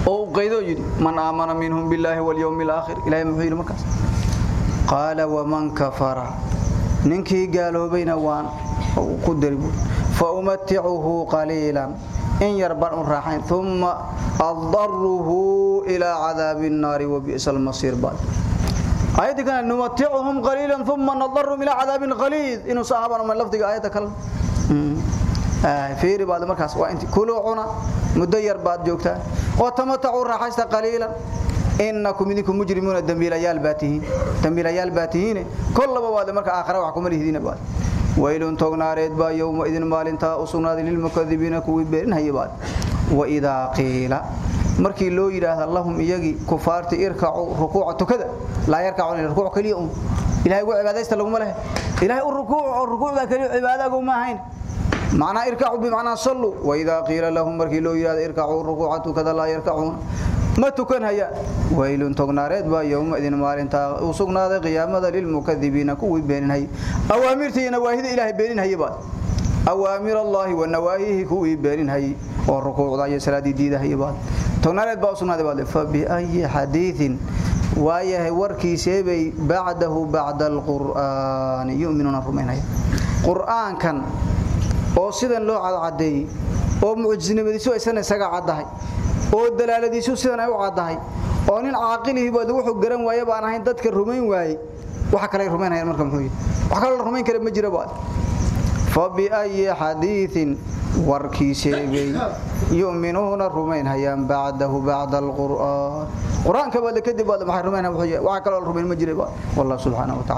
oo qaydo yiri man aamana minhum billahi wal yawmil aakhir ilaahay muxuu yiri markaas qaala wa man kafara ninkii gaaloobayna waan ku daribo fa umatti'uhu qalilan in yarban u raaxayn thumma adarruhu ila adhabin nar wa bi'sal masir bad ayati kana numatti'uhum qalilan thumma nadarruhum ila adhabin qalid inu sahabana ma lafdiga ayata kal fiiri baad markaas waa intii kuluuna muddo yar baad joogtaa oo tamattu raaxaysta qalilan innakum idinkum mujrimuuna dambiilayaal baatihiin dambiilayaal baatihiin kullaba waad marka aakhira wax kuma lihidiina baad waylun tognaareed baa yawma idin maalinta usugnaad lil mukadibiina kuwi been hayabaad wa idaa qiila markii loo yiraahdo lahum iyagi kufaarti irkacu rukuuca tukada la yarkacu rukuuc kaliya um ilaahay ugu cibaadaysta laguma leh ilaahay u rukuuc rukuucda kaliya cibaadagu ma ahayn معنى اركعوا بمعنى صلوا واذا قيل لهم مركي لو يراد اركعوا ركوعا كذا لا يركعون ما تكن هيا ويل تغناريد با يوم اذن مالنتا وسغناده قيامه للمكذبين كوي بينن هي اوامرتي نواهي الهي بينن هي با اوامر الله والنواهي كوي بينن هي والركوع يا صلاه ديده هي با تغناريد با سغناده با فباي حديث waayahay warkiisee bay bacdahu bacda alqur'aan yu'minuuna rumaynaya qur'aankan oo sidan loo cadcadeeyay oo mucjisnimadiisu aysan isaga cadahay oo dalaaladiisu sidan ay u cadahay oo nin caaqilihi baad wuxuu garan waayay baan ahayn dadka rumayn waayay waxa kale rumaynayaan marka muxuu wax kale rumayn kara ma jiro baad فبأي حديث وركي سيبي يؤمنون الرومين هيان بعده بعد القرآن. قرآن كبالك دي بعد ما حرمين وحكال الرومين مجربة والله سبحانه وتعالى.